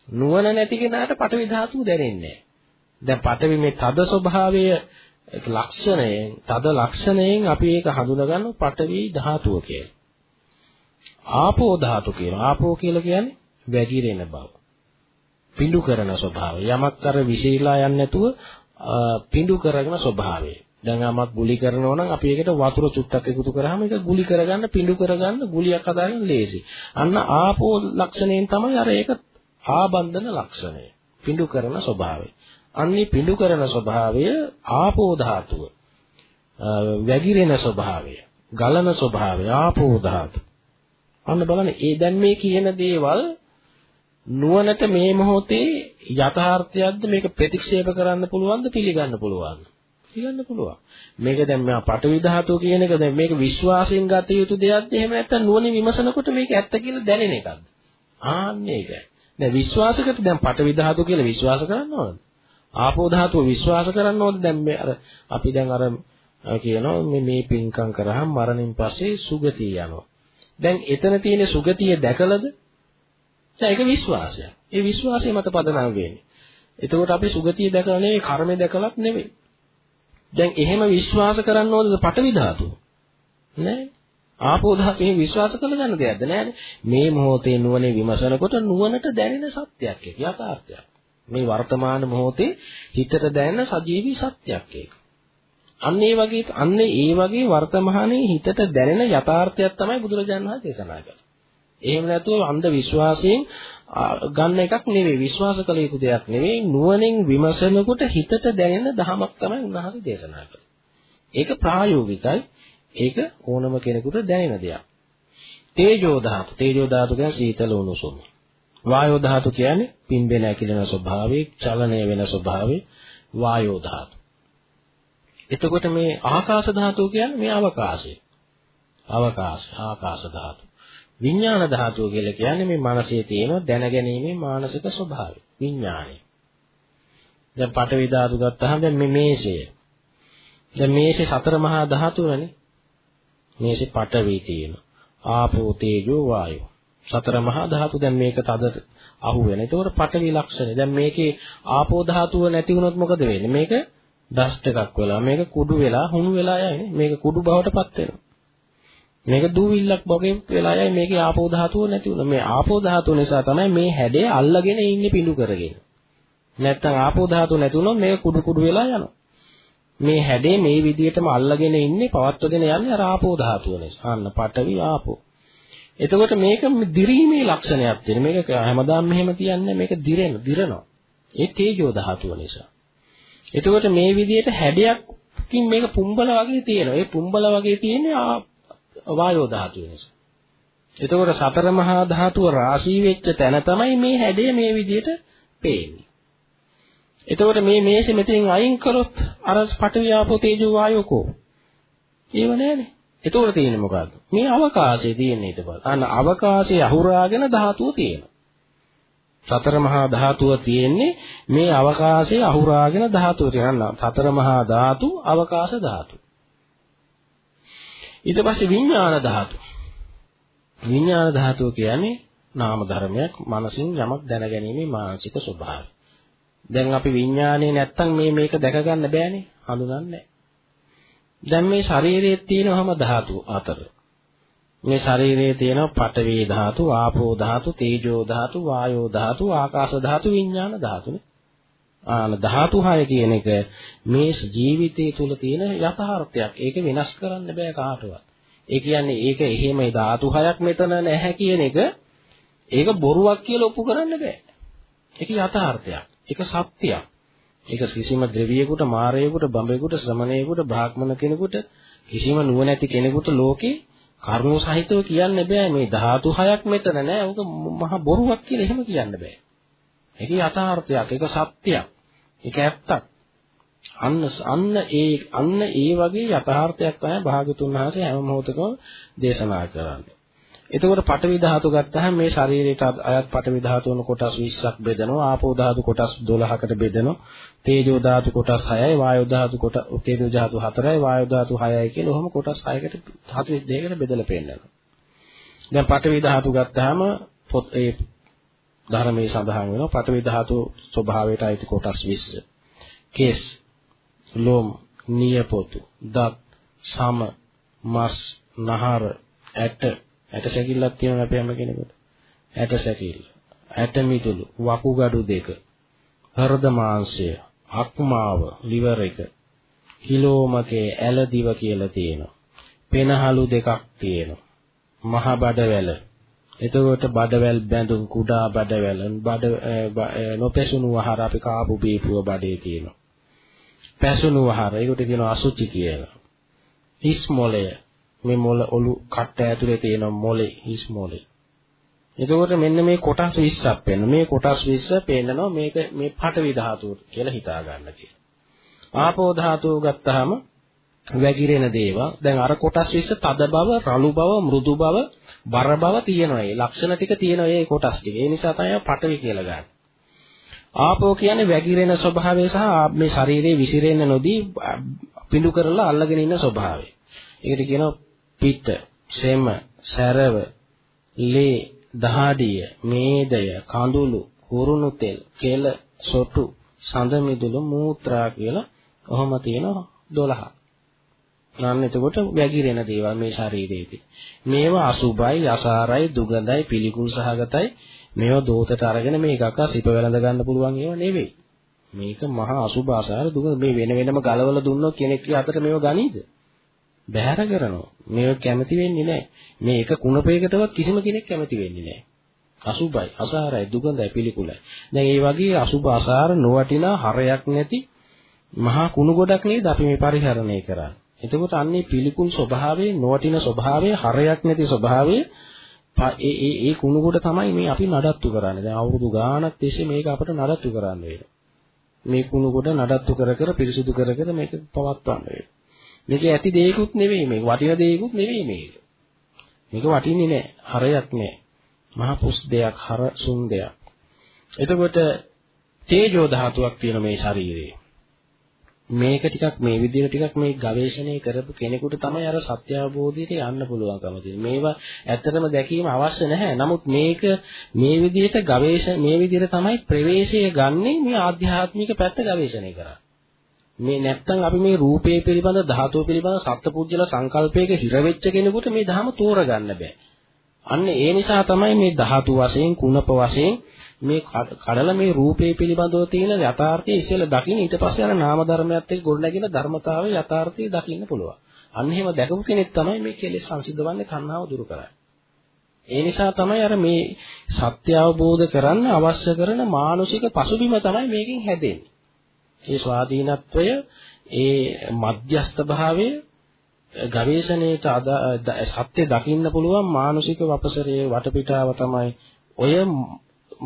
නුවණ නැති කෙනාට පඨවි ධාතුව දැනෙන්නේ දැන් පඨවි මේ තද ස්වභාවය ලක්ෂණයෙන් තද ලක්ෂණයෙන් අපි ඒක හඳුනගන්න පඨවි ධාතුව කියලා. ආපෝ ධාතු කියනවා. ආපෝ කියලා කියන්නේ වැగిරෙන බව. පිඬු කරන ස්වභාවය. යමක් අර විශේෂලා යන්නේ නැතුව පිඬු කරගෙන ස්වභාවය. දැන් ආමක් ගුලි කරනවා නම් අපි ඒකට වතුර චුට්ටක් එකතු කරාම ඒක ගුලි කරගන්න පිඬු කරගන්න ගුලියක් හදාගන්න ලේසි. අන්න ආපෝ ලක්ෂණයෙන් තමයි අර ඒක ආබන්ධන ලක්ෂණය. පිඬු කරන ස්වභාවය. අන්නේ පිඬු කරන ස්වභාවය ආපෝ ධාතුව. වැగిරෙන ස්වභාවය, ගලන ස්වභාවය ආපෝ ධාතු. අන්න බලන්න ඒ දැන් මේ කියන දේවල් නුවණට මේ මොහොතේ යථාර්ථයක්ද මේක ප්‍රතික්ෂේප කරන්න පුළුවන්ද පිළිගන්න පුළුවන්ද? කියන්න පුළුවන්. මේක දැන් මම පටවි ධාතුව කියන එක දැන් මේක විශ්වාසයෙන් ගත යුතු දෙයක්ද එහෙම නැත්නම් නුවණින් විමසනකොට මේක ඇත්ත කියලා දැනෙන එකක්ද? ආන්නේ ඒකයි. දැන් විශ්වාසකට දැන් පටවි ධාතුව කියලා විශ්වාස කරන්න ඕනද? ආපෝ ධාතුව විශ්වාස කරන්න ඕනද? දැන් මේ අර අපි දැන් අර කියනවා මේ මේ පින්කම් කරාම මරණින් පස්සේ සුගතිය යනවා. දැන් එතන තියෙන සුගතිය දැකලාද? දැන් ඒක විශ්වාසයක්. ඒ විශ්වාසය මත පදනම් වෙන්නේ. එතකොට අපි සුගතිය දැකලා නෙවෙයි කර්මය දැකලත් නෙවෙයි. දැන් එහෙම විශ්වාස කරන්න ඕනද පටවි ධාතුව? නෑ. ආපෝ ධාතුවේ විශ්වාස කළ ගන්න දෙයක්ද නෑනේ. මේ මොහොතේ නුවණේ විමසනකොට නුවණට දැනෙන සත්‍යයක් ඒක යථාර්ථයක්. මේ වර්තමාන මොහොතේ හිතට දැනෙන සජීවී සත්‍යයක් ඒක. අන්න ඒ වගේ අන්න ඒ වගේ වර්තමානයේ හිතට දැනෙන යථාර්ථයක් තමයි බුදුරජාණන් වහන්සේ දේශනා කළේ. එහෙම නැතුව අන්ධ විශ්වාසයෙන් ගන්න එකක් නෙවෙයි විශ්වාස කළ යුතු දෙයක් නෙවෙයි නුවණින් විමසනකොට හිතට දැනෙන ධමයක් තමයි උන්වහන්සේ දේශනා කළේ. ඒක ප්‍රායෝගිකයි. ඒක ඕනම කෙනෙකුට දැනෙන දෙයක්. තේජෝ ධාතු. තේජෝ ධාතු කියන්නේ සීතල උණුසුම. වායෝ ධාතු කියන්නේ පිම්බෙන ඇකිලෙන ස්වභාවය, චලනය වෙන ස්වභාවය වායෝ ධාතු. එතකොට මේ ආකාශ ධාතුව කියන්නේ මේ අවකාශය. අවකාශ, ආකාශ ධාතු. විඥාන ධාතුව කියලා කියන්නේ මේ මනසේ තියෙන දැනගැනීමේ මානසික ස්වභාවය. විඥානය. දැන් පඨවි ධාතු ගත්තාම දැන් මේ මේෂය. දැන් මේෂේ සතර මහා ධාතුවනේ. මේෂේ පඨවි තියෙනවා. ආපෝ තේජෝ වායෝ. සතර මහා ධාතු දැන් මේක තද අහු වෙන. ඒතකොට පඨවි ලක්ෂණය. දැන් මේකේ ආපෝ ධාතුව නැති වුණොත් මොකද වෙන්නේ? මේක ඩස්ට් එකක් වෙලා මේක කුඩු වෙලා හුණු වෙලා යන්නේ. මේක කුඩු බවටපත් වෙනවා. මේක දූවිල්ලක් වගේ වෙලා යයි මේකේ ආපෝ ධාතුව නැති වුණා. මේ ආපෝ ධාතුව නිසා තමයි මේ හැඩය අල්ලගෙන ඉන්නේ පිඬු කරගෙන. නැත්තම් ආපෝ ධාතුව නැති වුණොත් මේක කුඩු කුඩු වෙලා යනවා. මේ හැඩේ මේ විදිහටම අල්ලගෙන ඉන්නේ පවත්වගෙන යන්නේ අර ආපෝ ධාතුව නිසා. අන්න පඨවි ආපෝ. එතකොට මේක දිරීමේ ලක්ෂණයක් තියෙන. මේක හැමදාම මෙහෙම තියන්නේ මේක දිරෙන, දිරනවා. ඒ තේජෝ ධාතුව නිසා. එතකොට මේ විදිහට හැඩයක්කින් මේක පුම්බල වගේ තියෙනවා. ඒ පුම්බල වගේ තියෙන්නේ වායෝ ධාතුව නිසා. එතකොට සතර මහා ධාතුව රාශී වෙච්ච තැන තමයි මේ හැඩය මේ විදිහට පේන්නේ. එතකොට මේ මේසෙ මෙතනින් අයින් කරොත් අර පඨවි ආපෝ තේජෝ වායෝ කෝ. ඒව නෑනේ. එතකොට තියෙන්නේ මොකද්ද? මේ අවකාශයේ තියෙන ඊට පස්සේ. අන්න අවකාශයේ අහුරාගෙන ධාතුව තියෙනවා. සතර මහා ධාතුව තියෙන්නේ මේ අවකාශයේ අහුරාගෙන ධාතුව තියෙනවා. සතර මහා ධාතු අවකාශ ධාතු. ඊට පස්සේ විඥාන ධාතු. විඥාන ධාතුව කියන්නේ නාම ධර්මයක් මනසින් යමක් දැනගැනීමේ මානසික ස්වභාවය. දැන් අපි විඥානේ නැත්තම් මේ මේක දැක ගන්න බෑනේ හඳුනන්නේ දැන් මේ ශරීරයේ තියෙනවම ධාතු අතර මේ ශරීරයේ තියෙන පඨවි ධාතු, ආපෝ ධාතු, තේජෝ ධාතු, වායෝ ධාතු, ආකාශ ධාතු, විඥාන ධාතුනේ. ආන ධාතු හය කියන එක මේ ජීවිතය තුල තියෙන යථාර්ථයක්. ඒක වෙනස් කරන්න බෑ කාටවත්. ඒ කියන්නේ ඒක එහෙම ධාතු හයක් මෙතන නැහැ කියන එක ඒක බොරුවක් කියලා ඔප්පු කරන්න බෑ. ඒක යථාර්ථයක්. ඒක සත්‍යයක්. ඒක කිසිම ද්‍රවියෙකුට, මාරයෙකුට, බඹයෙකුට, ශ්‍රමණයෙකුට, බ්‍රාහ්මණ කෙනෙකුට, කිසිම නුවණැති කෙනෙකුට ලෝකේ කරුණු සහිතව කියන්න බෑ මේ ධාතු හයක් මෙතන නෑ. ඕක මහා බොරුවක් කියලා එහෙම කියන්න බෑ. ඒක යථාර්ථයක්. ඒක සත්‍යයක්. ඒක ඇත්තක්. අන්න අන්න ඒ අන්න ඒ වගේ යථාර්ථයක් තමයි භාගතුන් වහන්සේ හැම මොහොතකම දේශනා කරන්නේ. එතකොට පඨවි ධාතු ගත්තහම මේ ශරීරයට අයත් පඨවි ධාතු වන කොටස් 20ක් බෙදෙනවා ආපෝ ධාතු කොටස් 12කට බෙදෙනවා තේජෝ ධාතු කොටස් 6යි වායෝ ධාතු කොට තේජෝ ධාතු 4යි වායෝ ධාතු 6යි කියලා ඔහොම කොටස් 6කට 42කට බෙදලා පෙන්නනවා දැන් පඨවි ධාතු ගත්තාම ඒ ධර්මයේ සඳහන් වෙනවා පඨවි ධාතු ස්වභාවයට අයිති කොටස් 20. කේස්, ලෝම, නියපොතු, දත්, සම, මස්, නහර, ඇට, ඇට සැකිල්ලක් තියෙනවා අපේ හැම කෙනෙකුට. ඇට සැකිල්ල, ඇට මිදුළු, වකුගඩු දෙක, හෘද මාංශය, අක්මාව, liver එක, කිලෝමකේ ඇලදිව කියලා තියෙනවා. පෙනහළු දෙකක් තියෙනවා. මහ බඩවැල එතකොට බඩවැල් බැඳුම් කුඩා බඩවැල් බඩ නොපැසුණු ආහාර අපි කාපු බීපුව බඩේ තියෙනවා. පැසුණු ආහාර ඒකට කියනවා අසුචි කියලා. හිස් මොළය මේ මොළ ඔලු කට්ට ඇතුලේ තියෙන මොළේ හිස් මොළේ. එතකොට මෙන්න මේ කොටස් 20ක් වෙන මේ කොටස් 20 පේන්නනවා මේක මේ පඨවි ධාතුව කියලා හිතා ගන්න කියලා. ආපෝ ධාතුව ගත්තාම වැగిරෙන දේවල් දැන් අර කොටස් 20 තද බව, රළු බව, මෘදු බව බර බව තියෙනවා. ඒ ලක්ෂණ ටික තියෙනවා මේ කොටස් ටික. ඒ නිසා තමයි පඨවි කියලා ගන්න. ආපෝ කියන්නේ වැగిරෙන ස්වභාවය සහ මේ ශරීරයේ විසිරෙන්න නොදී පිඬු කරලා අල්ලගෙන ඉන්න ස්වභාවය. ඒකට කියනවා පිත්ත, සෙම, සැරව, ලේ, දහඩිය, මේදය, කඳුළු, කුරුණු තෙල්, කෙල, සොටු, සඳ මිදුළු, මූත්‍රා කියලා ඔහොම තියෙනවා 12. අන්න එතකොට වැగిරෙන දේවල් මේ ශරීරයේදී. මේවා අසුභයි, අසාරයි, දුගඳයි, පිළිකුල් සහගතයි. මේවා දෝතට අරගෙන මේකක සිප වැළඳ ගන්න පුළුවන් ඒවා නෙවෙයි. මේක මහා අසුභ අසාර දුගඳ මේ වෙන වෙනම ගලවලා දුන්නොත් කෙනෙක්ගේ අතට මේව ගනීද? බැහැර කරනවා. මේව කැමති වෙන්නේ නැහැ. මේ එක කුණපයකටවත් කිසිම කෙනෙක් කැමති වෙන්නේ නැහැ. අසුභයි, අසාරයි, දුගඳයි, පිළිකුලයි. දැන් මේ වගේ අසුභ අසාර නොවටිනා හරයක් නැති මහා කුණු ගොඩක් නේද අපි මේ පරිහරණය කරන්නේ. එතකොට අන්නේ පිළිකුල් ස්වභාවයේ නොවටින ස්වභාවයේ හරයක් නැති ස්වභාවයේ ඒ ඒ ඒ කුණු ගොඩ තමයි මේ අපි නඩත්තු කරන්නේ. දැන් අවුරුදු ගාණක් තිස්සේ මේක අපිට නඩත්තු කරන්න වෙනවා. මේ කුණු ගොඩ නඩත්තු කර කර පිරිසිදු කර කර මේක පවත්වන්න වෙනවා. මේක ඇති දෙයක්ුත් නෙවෙයි මේක වටින දෙයක්ුත් නෙවෙයි මේක. මේක වටින්නේ නැහැ. හරයක් නැහැ. මහා පුස් දෙයක් හර සුන් දෙයක්. එතකොට තේජෝ ධාතුවක් තියෙන මේ ශරීරයේ. මේක ටිකක් මේ විදිහට ටිකක් මේ ගවේෂණය කරපු කෙනෙකුට තමයි අර සත්‍ය අවබෝධයට යන්න පුළුවන්කම තියෙන්නේ. මේවා ඇත්තටම දැකීම අවශ්‍ය නැහැ. නමුත් මේක මේ විදිහට ගවේෂණ මේ විදිහට තමයි ප්‍රවේශය ගන්නෙ මේ ආධ්‍යාත්මික පැත්ත ගවේෂණය කරන්නේ. මේ නැත්තම් අපි මේ රූපේ පිළිබඳ ධාතුව පිළිබඳ සත්පුජ්‍යල සංකල්පයක හිර වෙච්ච කෙනෙකුට මේ ධහම තෝරගන්න බෑ. අන්න ඒ නිසා තමයි මේ ධාතු වශයෙන් කුණප වශයෙන් මේ කඩලා මේ රූපේ පිළිබඳව තියෙන යථාර්ථය ඉස්සෙල්ලා දකින්න ඊට පස්සේ අර නාම ධර්මයත් එක්ක ගොඩනැගෙන ධර්මතාවයේ යථාර්ථය දකින්න පුළුවන්. අන්න එහෙම දැකපු කෙනෙක් තමයි මේ කෙලෙස් සංසිද්ධවන්නේ තණ්හාව දුරු කරන්නේ. ඒ නිසා තමයි අර මේ සත්‍ය අවබෝධ කරන්න අවශ්‍ය කරන මානසික පසුබිම තමයි මේකෙන් හැදෙන්නේ. ඒ ස්වාධීනත්වය, ඒ මධ්‍යස්ත භාවය ගවේෂණයට සත්‍ය දකින්න පුළුවන් මානසික වපසරයේ වටපිටාව තමයි ඔය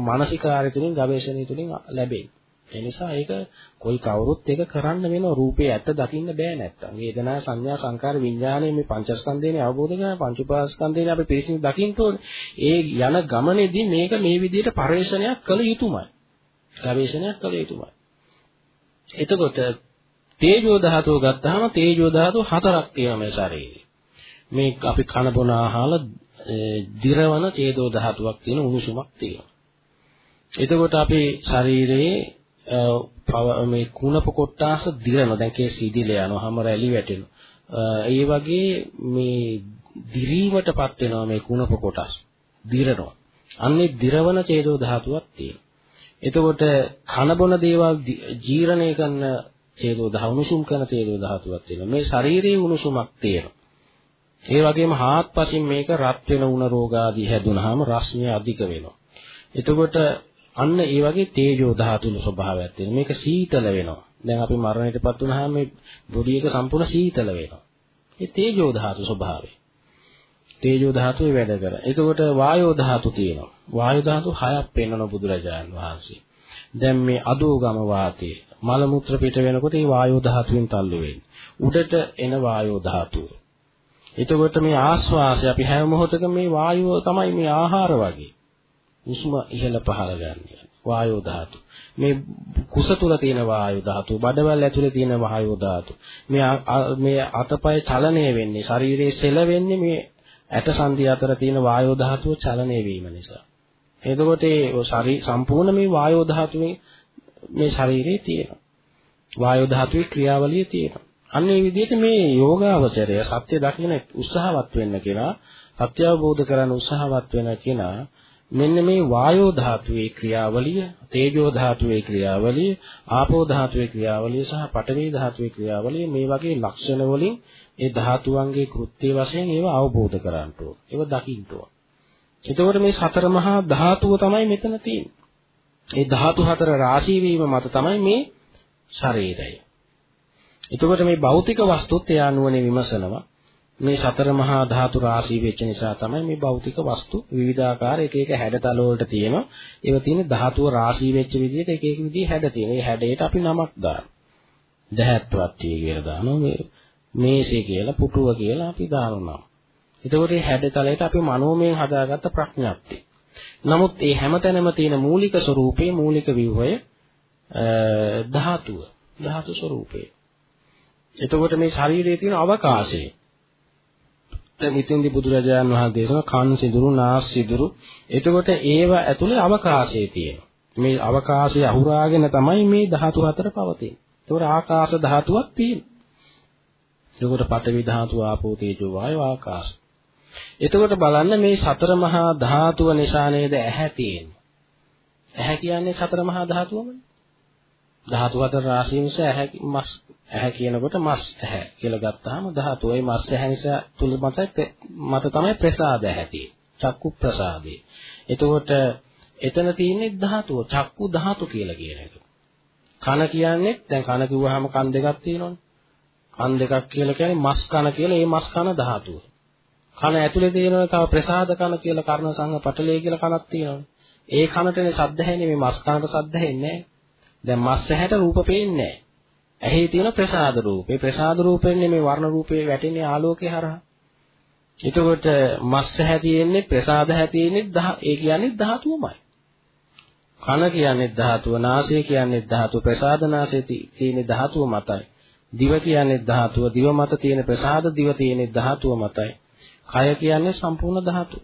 මානසිකාරය තුළින් ගවේෂණය තුළින් ලැබෙන්නේ. ඒ නිසා ඒක કોઈ කවුරුත් ඒක කරන්න වෙන රූපේ ඇත්ත දකින්න බෑ නැත්තම්. වේදනා සංඥා සංකාර විඥානයේ මේ පංචස්කන්ධයනේ අවබෝධ කරගන්න පංච උපාස්කන්ධයනේ අපි පිළිසින් දකින්න ඕනේ. ඒ යන ගමනේදී මේක මේ විදිහට පරිශ්‍රණයක් කළ යුතුමයි. ගවේෂණයක් කළ යුතුමයි. එතකොට තේජෝ ධාතුව ගත්තාම තේජෝ ධාතුව හතරක් තියෙනවා මේ ශරීරේ. මේ අපි කන බොන ආහාර දිරවන තේජෝ ධාතුවක් තියෙන උණුසුමක් තියෙනවා. එතකොට අපේ ශරීරයේ මේ කුණප කොටාස දිරන දැන් කේ සීදිල යනවා හැම රැලි වැටෙනවා. ඒ වගේ මේ දිරීමටපත් වෙනවා මේ කුණප කොටස්. දිරනවා. අන්නේ දිරවන චේතෝ ධාතුවක් තියෙනවා. එතකොට කන බොන දේවල් ජීර්ණය කරන චේතෝ ධා උණුසුම් කරන චේතෝ ධාතුවක් තියෙනවා. මේ ශරීරයේ උණුසුමක් තියෙනවා. ඒ වගේම හාත්පසින් මේක රත් වෙන උණ රෝග ආදී හැදුනහම රස්නිය අධික වෙනවා. එතකොට අන්න ඒ වගේ තේජෝ ධාතුන ස්වභාවයක් තියෙනවා. මේක සීතල වෙනවා. දැන් අපි මරණයටපත් වුණාම මේ බොඩි එක සම්පූර්ණ සීතල වෙනවා. ඒ තේජෝ ධාතු ස්වභාවය. තේජෝ ධාතුවේ වැඩ කරන. එතකොට වායෝ ධාතු තියෙනවා. වායෝ ධාතු හයක් පෙන්වන බුදුරජාණන් වහන්සේ. දැන් මේ අදෝගම වාතය මල මුත්‍ර පිට වෙනකොට ඒ වායෝ ධාතුවෙන් තල්ලු වෙන්නේ. උඩට එන වායෝ ධාතුව. එතකොට මේ ආස්වාසය අපි හැම මොහොතකම මේ වායුව තමයි මේ ආහාර වගේ. උෂ්ම ඉහළ පහළ ගන්න. වායෝ ධාතු. මේ කුස තුල තියෙන වායෝ ධාතු, බඩවැල් ඇතුලේ තියෙන වායෝ ධාතු. මේ මේ අතපය චලනය වෙන්නේ, ශරීරයේ සෙල වෙන්නේ මේ ඇට සංදි අතර තියෙන වායෝ ධාතුව චලනය වීම නිසා. එතකොට ඒ ශරීර සම්පූර්ණ මේ වායෝ ධාතුවේ මේ ශරීරයේ තියෙනවා. වායෝ ධාතුවේ ක්‍රියාවලිය තියෙනවා. අන්න ඒ විදිහට මේ යෝගාවචරය සත්‍ය දකින්න උත්සාහවත් වෙන්න කියලා, සත්‍ය අවබෝධ කරගන්න උත්සාහවත් වෙන කෙනා මෙන්න මේ වායෝ ධාතුවේ ක්‍රියාවලිය, තේජෝ ධාතුවේ ක්‍රියාවලිය, ආපෝ ධාතුවේ ක්‍රියාවලිය සහ පඨවි ධාතුවේ ක්‍රියාවලිය මේ වගේ ලක්ෂණ වලින් ඒ ධාතුන්ගේ කෘත්‍ය වශයෙන් ඒව අවබෝධ කරගන්න ඕන. ඒව දකින්න ඕන. එතකොට මේ සතර මහා ධාතුව තමයි මෙතන තියෙන්නේ. ඒ ධාතු හතර රාශී වීම මත තමයි මේ ශරීරය. එතකොට මේ භෞතික වස්තුත් එයා නුවණින් විමසනවා. මේ සතර මහා ධාතු රාශී වෙච්ච නිසා තමයි මේ භෞතික වස්තු විවිධාකාර එක එක හැඩතල වලට තියෙනවා. ඒවා තියෙන ධාතුව රාශී වෙච්ච විදිහට එක එක විදිහේ හැඩ තියෙනවා. මේ හැඩයට අපි නමක් දානවා. දහත්වත්ටි කියලා දානවා. මේ මේසේ කියලා පුටුව කියලා අපි දානවා. එතකොට මේ හැඩතලයට අපි මනෝමයෙන් හදාගත්ත ප්‍රඥාප්තිය. නමුත් මේ හැමතැනම තියෙන මූලික ස්වરૂපේ මූලික විවය ධාතුව. ධාතු ස්වરૂපේ. එතකොට මේ ශරීරයේ තියෙන අවකාශය දැන් මෙතෙන්දී බුදුරජාණන් වහන්සේ දේශනා කන් සිදුරු නාස් සිදුරු එතකොට ඒව ඇතුලේ අවකාශයේ තියෙනවා මේ අවකාශය අහුරාගෙන තමයි මේ ධාතු හතර පවතින්නේ ඒතකොට ආකාශ ධාතුවක් තියෙනවා එතකොට පඨවි ධාතු, ආපෝ තේජෝ වායෝ ආකාශ. එතකොට බලන්න මේ සතර මහා ධාතුව නිසා නේද ඇහැ තියෙන්නේ. ඇහැ කියන්නේ සතර මහා ධාතුවමනේ. ධාතු හතර රාශිය නිසා ඇහැ මස් ඇහැ කියනකොට මස් ඇහැ කියලා ගත්තාම ධාතු. ඒ මස් ඇහැ නිසා තුල මත මත තමයි ප්‍රසාද ඇහැ තියෙන්නේ. චක්කු ප්‍රසාදේ. එතකොට එතන තියෙන්නේ ධාතුව. චක්කු ධාතු කියලා කියන එක. කන කියන්නේ දැන් කන කිව්වහම කන් දෙකක් තියෙනවනේ. කන් දෙකක් කියලා කියන්නේ මස් කන කියලා ඒ මස් කන ධාතුව. කන ඇතුලේ තියෙනවා තව ප්‍රසාද කන කියලා කර්ණ සංඝ පටලේ කියලා කනක් තියෙනවනේ. ඒ කනටනේ සද්ද ඇහෙන්නේ මේ මස් කනට සද්ද ඇහෙන්නේ දැන් මස් ඇහැට රූප පේන්නේ ඇහි තියෙන ප්‍රසාද රූපේ ප්‍රසාද රූපෙන්නේ මේ වර්ණ රූපේ වැටෙන්නේ ආලෝකේ හරහා. එතකොට මස් ඇහැ තියෙන්නේ ප්‍රසාද ඇහැ තියෙන්නේ ඒ කියන්නේ ධාතුවමයි. කන කියන්නේ ධාතුව, නාසය කියන්නේ ධාතුව, ප්‍රසාද නාසය තියෙන ධාතුව මතයි. දිව කියන්නේ ධාතුව, දිව මත තියෙන ප්‍රසාද දිව තියෙන ධාතුව මතයි. කය කියන්නේ සම්පූර්ණ ධාතුව.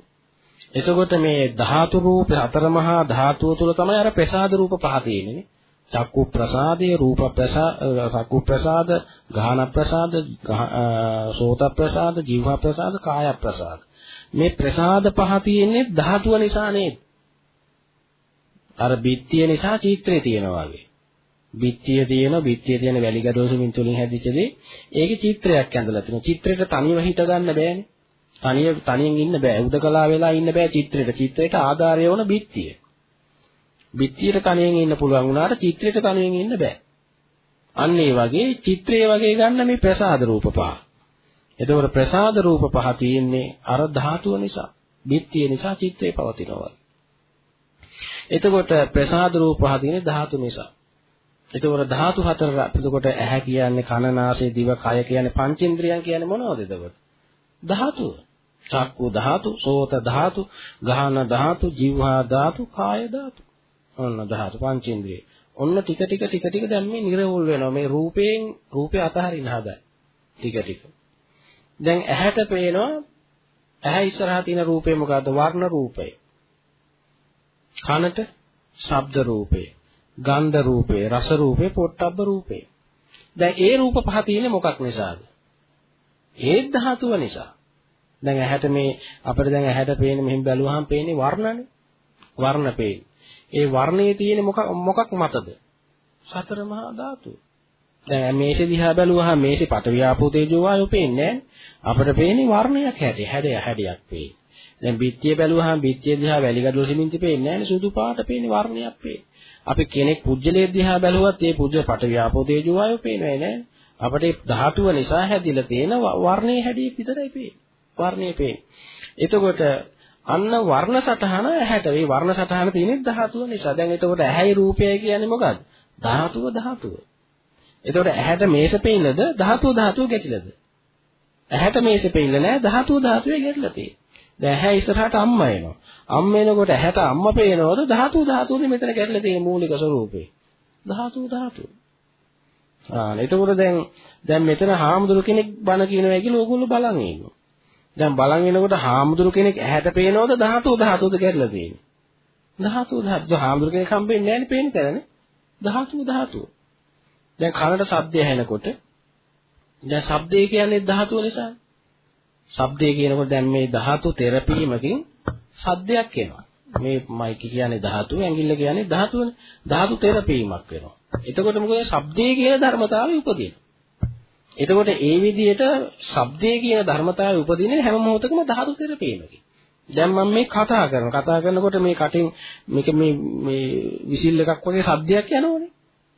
එතකොට මේ ධාතු රූප හතරමහා ධාතුව තුල තමයි අර ප්‍රසාද රූප පහ තියෙන්නේ. චක්කු ප්‍රසාදයේ රූප ප්‍රසාද චක්කු ප්‍රසාද ගාහන ප්‍රසාද සෝත ප්‍රසාද ජීව ප්‍රසාද කාය ප්‍රසාද. මේ ප්‍රසාද පහ තියෙන්නේ ධාතුව නිසා නේද? අර බිත්තිය නිසා චිත්‍රය තියෙනවා වගේ. බිත්තිය තියෙන බිත්තිය තියෙන වැලි ගඩොල් සිමින් තුලින් හැදිච්ච දේ ඒකේ චිත්‍රයක් ඇඳලා තියෙනවා. චිත්‍රයට තනියම හිට ගන්න බෑනේ. තනිය තනියෙන් ඉන්න බෑ උදකලා වෙලා ඉන්න බෑ චිත්‍රයට චිත්‍රයට ආධාරය වුණ බිත්තිය බිත්තියට තනියෙන් ඉන්න පුළුවන් වුණාට චිත්‍රයට තනියෙන් ඉන්න බෑ. අන්න ඒ වගේ චිත්‍රයේ වගේ ගන්න මේ ප්‍රසාද රූප පහ. එතකොට ප්‍රසාද රූප පහ තියෙන්නේ අර ධාතුව නිසා. බිත්තිය නිසා චිත්‍රය පවතිනවා. එතකොට ප්‍රසාද රූප පහ තියෙන්නේ ධාතු නිසා. එතකොට ධාතු හතර එතකොට ඇහැ කියන්නේ කන නාසය දිව කය කියන්නේ පංචේන්ද්‍රියන් කියන්නේ මොනවද එතකොට? ධාතුව. චක්කු ධාතු, සෝත ධාතු, ගාහන ධාතු, જીවහා ධාතු, කාය ධාතු. ඔන්න ධාතු පංචේන්ද්‍රිය. ඔන්න ටික ටික ටික ටික දැන් මේ නිර්වෝල් වෙනවා. මේ රූපයෙන් රූපය අතහරින්න හදයි. ටික ටික. දැන් ඇහැට පේනවා ඇහැ ඉස්සරහා තියෙන රූපේ මොකද්ද? වර්ණ රූපය. කනට ශබ්ද රූපේ, ගන්ධ රූපේ, රස රූපේ, පොට්ටබ්බ රූපේ. දැන් ඒ රූප පහ තියෙන්නේ මොකක් නිසාද? ඒ ධාතුව නිසා. දැන් ඇහැට මේ අපිට දැන් ඇහැට පේන්නේ මෙහෙම බැලුවහම පේන්නේ වර්ණනේ. වර්ණ පේන්නේ. ඒ වර්ණයේ තියෙන මොකක් මොකක් මතද? සතර මහා ධාතු. දැන් මේෂේ දිහා බැලුවහම මේෂේ පඨවි ආපෝ තේජෝ වායෝ පේන්නේ අපිට පේන්නේ වර්ණයක් හැටි හැඩය හැඩයක් පේන්නේ. දැන් බිත්තිය බැලුවහම බිත්තිය දිහා වැලි ගඩොල් සිමෙන්ති පේන්නේ නැහැ සුදු පාට පේන්නේ වර්ණයක් පේන්නේ. අපි කෙනෙක් පුජ්‍යලයේ දිහා බැලුවත් ඒ පුජ්‍ය පඨවි ආපෝ තේජෝ වායෝ පේන්නේ නැහැ. අපිට ධාතුව නිසා හැදිලා තියෙන වර්ණයේ හැඩය විතරයි පේන්නේ. වර්ණයේ පේන්නේ. එතකොට අන්න වර්ණ සටහන ඇහැට. මේ වර්ණ සටහන තියෙන්නේ ධාතුව නිසා. දැන් එතකොට ඇහැයි රූපය කියන්නේ මොකද්ද? ධාතුව ධාතුව. එතකොට ඇහැට මේස පෙන්නද ධාතුව ධාතුව ගැටිලාද? ඇහැට මේස පෙන්න නෑ ධාතුව ධාතුවේ ගැටිලා තියෙන්නේ. දැන් ඇහැ ඉස්සරහට අම්මා එනවා. අම්ම එනකොට ඇහැට අම්මා පේනවද ධාතුව ධාතුවනේ මෙතන ගැටිලා තියෙන මූලික ස්වરૂපේ. ධාතුව ධාතුව. ආ එතකොට දැන් දැන් මෙතන හාමුදුරු කෙනෙක් බණ කියනවා කියලා ඕගොල්ලෝ බලන් ඉන්නවා. දැන් බලන් එනකොට හාමුදුරු කෙනෙක් ඇහැට පේනවද ධාතුව ධාතුවද කියලා තියෙන්නේ. ධාතුව ධාතුව හාමුදුරු කෙනෙක් හම්බෙන්නේ නැහැ නේ පේන තැනනේ. ධාතුව ධාතුව. දැන් කනට ශබ්දය ඇහෙනකොට දැන් ශබ්දය කියන්නේ ධාතුව නිසා. ශබ්දය කියනකොට දැන් මේ ධාතු තෙරපීමකින් ශබ්දයක් එනවා. මේ මයික් කියන්නේ ධාතුව, ඇඟිල්ල කියන්නේ ධාතුවනේ. ධාතු තෙරපීමක් වෙනවා. එතකොට මොකද ශබ්දයේ කියන ධර්මතාවය උපදිනවා. එතකොට ඒ විදිහට ශබ්දයේ කියන ධර්මතාවය උපදින්නේ හැම මොහොතකම ධාතු තෙරපීමකින්. දැන් මම මේ කතා කරනවා. කතා කරනකොට මේ කටින් මේක මේ මේ විසිල් එකක් වගේ ශබ්දයක් යනවනේ.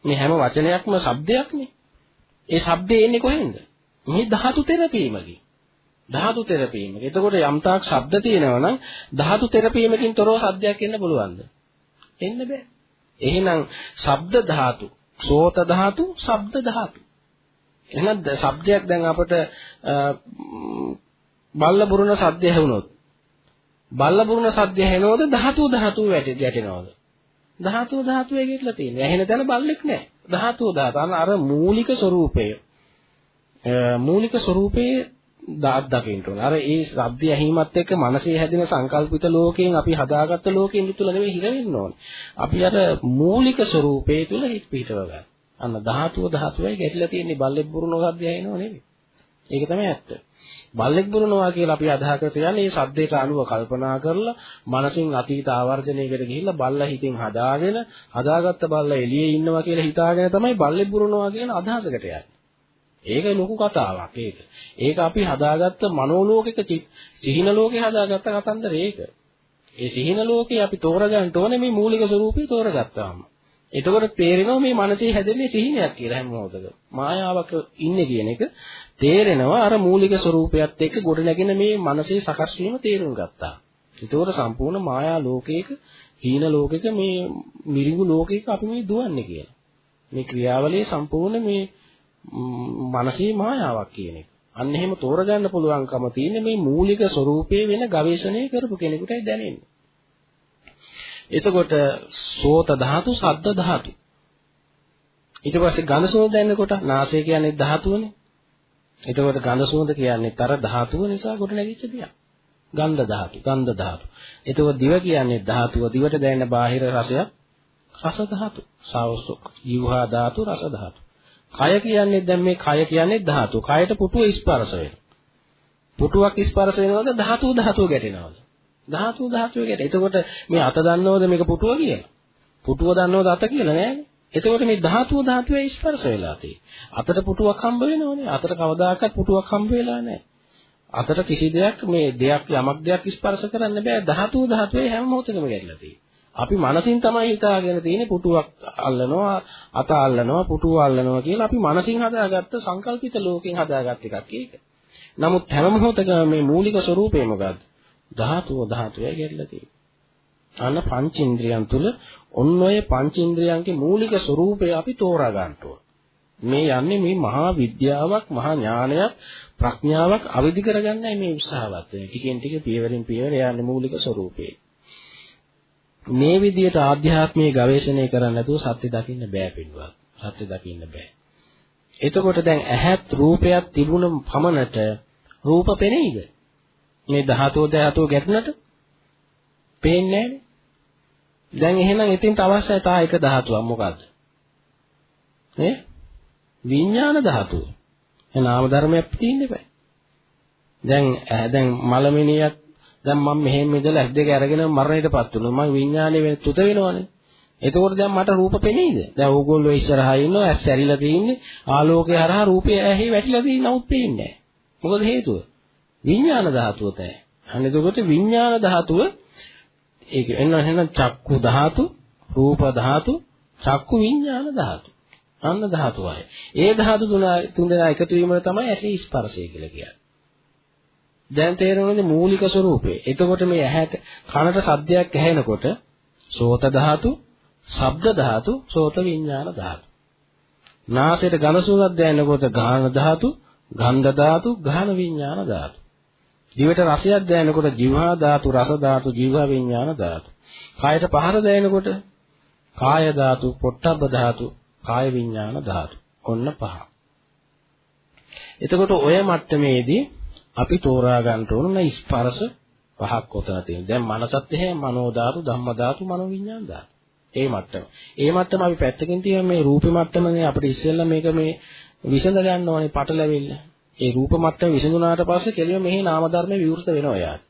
මේ හැම වචනයක්ම ශබ්දයක්නේ. ඒ ශබ්දේ එන්නේ කොහෙන්ද? මේ ධාතු තෙරපීමකින්. ධාතු තෙරපීමක. එතකොට යම් තාක් ශබ්ද තියෙනවා නම් ධාතු තෙරපීමකින් තොරව ශබ්දයක් එන්න පුළුවන්ද? එන්න බෑ. එහෙනම් ශබ්ද ධාතු, සෝත ධාතු, ශබ්ද ධාතු. එහෙනම් ශබ්දයක් දැන් අපට බල්ල බුරුන සද්ද ඇහුනොත් බල්ල බුරුන සද්ද ඇහෙනවද ධාතු ධාතු වැටෙනවද ධාතු ධාතු එකෙట్లా තියෙනවා ඇහෙන තැන බල්ලෙක් නැහැ ධාතු ධාතන අර මූලික ස්වરૂපය මූලික ස්වરૂපයේ දාත් දකින්න ඕන. අර ඒ ශබ්ද ඇහිමත් එක්ක මනසේ හැදෙන සංකල්පිත ලෝකයෙන් අපි හදාගත්ත ලෝකෙින් තුල නෙමෙයි හිර වෙන්න ඕනේ. අපි අර මූලික ස්වરૂපයේ තුල හිත පිටව ගන්න. අන්න ධාතුව ධාතුවයි ගැටිලා තියෙන්නේ බල්ලෙක් බුරුන සද්දය එනව නෙවෙයි. ඒක තමයි ඇත්ත. බල්ලෙක් බුරනවා කියලා අපි අදහස් කරන්නේ මේ සද්දේට අනුව කල්පනා කරලා මනසින් අතීත ආවර්ජනයකට ගිහිල්ලා බල්ලා හිතින් හදාගෙන හදාගත්ත බල්ලා එළියේ ඉන්නවා කියලා හිතාගෙන තමයි බල්ලෙක් බුරනවා කියන අදහසකට යන්නේ. ඒක ලොකු කතාවක් ඒක. ඒක අපි හදාගත්ත මනෝලෝකික සිහින ලෝකේ හදාගත්ත කතන්දර ඒක. ඒ සිහින ලෝකේ අපි තෝරගන්න ඕනේ මේ මූලික ස්වરૂපය තෝරගත්තාම. එතකොට තේරෙනවා මේ මනසේ හැදෙන්නේ සිහිනයක් කියලා හැම මොහොතක. මායාවක ඉන්නේ කියන එක තේරෙනවා අර මූලික ස්වરૂපයත් එක්ක ගොඩනැගෙන මේ මනසේ සකස් වීම තේරුම් ගත්තා. එතකොට සම්පූර්ණ මායා ලෝකයක හීන ලෝකයක මේ මිරිඟු ලෝකයක අපි මේ දුවන්නේ කියලා. මේ ක්‍රියාවලියේ සම්පූර්ණ මේ මනසේ මායාවක් කියන එක. අන්න එහෙම තෝරගන්න පුළුවන්කම තියෙන්නේ මේ මූලික ස්වરૂපයේ වෙන ගවේෂණය කරපු කෙනෙකුටයි දැනෙන්නේ. එතකොට සෝත ධාතු, ශබ්ද ධාතු. ඊට පස්සේ ගඳ සුවඳ දැනෙනකොට නාසය කියන්නේ ධාතුවනේ. එතකොට ගඳ සුවඳ කියන්නේ තර ධාතුව නිසා කොට නැගිච්ච දෙයක්. ගන්ධ ධාතු, ගන්ධ ධාතු. එතකොට දිව කියන්නේ ධාතුව, දිවට දැනෙන බාහිර රසයක් රස ධාතු. සාවසු, ජීවහා ධාතු, රස ධාතු. කය කියන්නේ දැන් මේ කය කියන්නේ ධාතු. කයට පුටුව ස්පර්ශ වෙනවා. පුටුවක් ස්පර්ශ වෙනවද ධාතු ධාතුව ගැටෙනවද? ධාතු ධාතුව ගැට. එතකොට මේ අත දන්නවද මේක පුටුව කියලා? පුටුව දන්නවද අත කියලා නෑනේ. එතකොට මේ ධාතුව ධාතුවේ ස්පර්ශ වෙලා තියෙන්නේ. අතට පුටුවක් හම්බ වෙනවනේ. අතට කවදාකවත් පුටුවක් හම්බ වෙලා නැහැ. අතට කිසි දෙයක් මේ දෙයක් යමක් දෙයක් ස්පර්ශ කරන්න බෑ. ධාතුව ධාතුවේ හැම මොහොතකම ගැටලා තියෙන්නේ. අපි මනසින් තමයි හිතාගෙන තියෙන්නේ පුටුවක් අල්ලනවා, අත අල්ලනවා, පුටුව අල්ලනවා කියලා අපි මනසින් හදාගත්ත සංකල්පිත ලෝකෙන් හදාගත් එකක් ඒක. නමුත් හැම මොහොතකම මේ මූලික ස්වરૂපය මොකද්ද? ධාතුව ධාතුවේ ගැටලා තියෙන්නේ. අන්න පංචේන්ද්‍රයන් තුල ඔන්න ඔය පංචේන්ද්‍රයන්ගේ මූලික ස්වરૂපය අපි තෝරා ගන්න මේ යන්නේ මේ මහා විද්‍යාවක් මහා ඥානයක් ප්‍රඥාවක් අවදි කරගන්නයි මේ උත්සාහවත් වෙන්නේ. ටිකෙන් ටික පියවරින් පියවර යන්නේ මූලික ස්වરૂපේ. මේ විදිහට ආධ්‍යාත්මීය ගවේෂණය කරන්න නැතුව සත්‍ය දකින්න බෑ පිළිවෙල. සත්‍ය දකින්න බෑ. එතකොට දැන් ඇහත් රූපයක් තිබුණ පමණට රූප පෙනෙයිද? මේ ධාතෝ ධාතෝ ගැටුණට පේන්නේ නැහැ. දැන් එහෙනම් එතින්ට අවශ්‍යයි තා එක ධාතුවක් මොකද්ද? නේ? විඥාන ධාතුව. ඒ නාම ධර්මයක් තියෙන්න බෑ. දැන් දැන් මලමිනියක් දැන් මම මෙහෙම ඉඳලා ඇස් දෙක අරගෙන මරණයටපත් වුණා. මම විඥානේ වෙන තුත වෙනවනේ. එතකොට දැන් මට රූප පෙනීද? දැන් ඕගොල්ලෝ ඉස්සරහා ඉන්නවා ඇස් ඇරිලා තියෙන්නේ ආලෝකය හරහා රූපය ඇහි වැටිලා තියෙන නමුත් පේන්නේ නැහැ. මොකද හේතුව? විඥාන ධාතුව තැයි. අන්න එතකොට විඥාන ධාතුව ඒක එන්න එහෙනම් චක්කු ධාතු, රූප ධාතු, චක්කු විඥාන ධාතු. අන්න ධාතුවයි. ඒ ධාතු තුන තුන දෙනා එකතු වීම තමයි ඇසේ ස්පර්ශය කියලා කියන්නේ. දැන් තේරෙනවද මූලික ස්වરૂපේ. එතකොට මේ ඇහැට කනට ශබ්දයක් ඇහෙනකොට සෝත ධාතු, ශබ්ද ධාතු, සෝත විඥාන ධාතු. නාසයට ඝන සුවඳක් දැනෙනකොට ගාන ධාතු, ගන්ධ ධාතු, ගාන විඥාන ධාතු. දිවට රසයක් දැනෙනකොට જીවහා ධාතු, රස ධාතු, જીවහා විඥාන ධාතු. කායට පහර දැනෙනකොට කාය ධාතු, පොට්ටබ්බ ධාතු, කාය විඥාන ධාතු. ඔන්න පහ. එතකොට ඔය මට්ටමේදී අපි තෝරා ගන්න ඕන ස්පර්ශ පහක් උතන තියෙනවා. දැන් මනසත් එහෙම මනෝ ධාතු, ධම්ම ධාතු, මනෝ විඥාන ධාතු. ඒ මට්ටම. ඒ මට්ටම අපි පැත්තකින් තියෙන මේ රූපේ මට්ටමනේ අපිට ඉස්සෙල්ලා මේක මේ විසඳ ගන්න ඕනේ පටලැවිල්ල. ඒ රූප මට්ටම විසඳුනාට පස්සේ කෙලිම මෙහි නාම ධර්ම විවෘත වෙනවා යාට.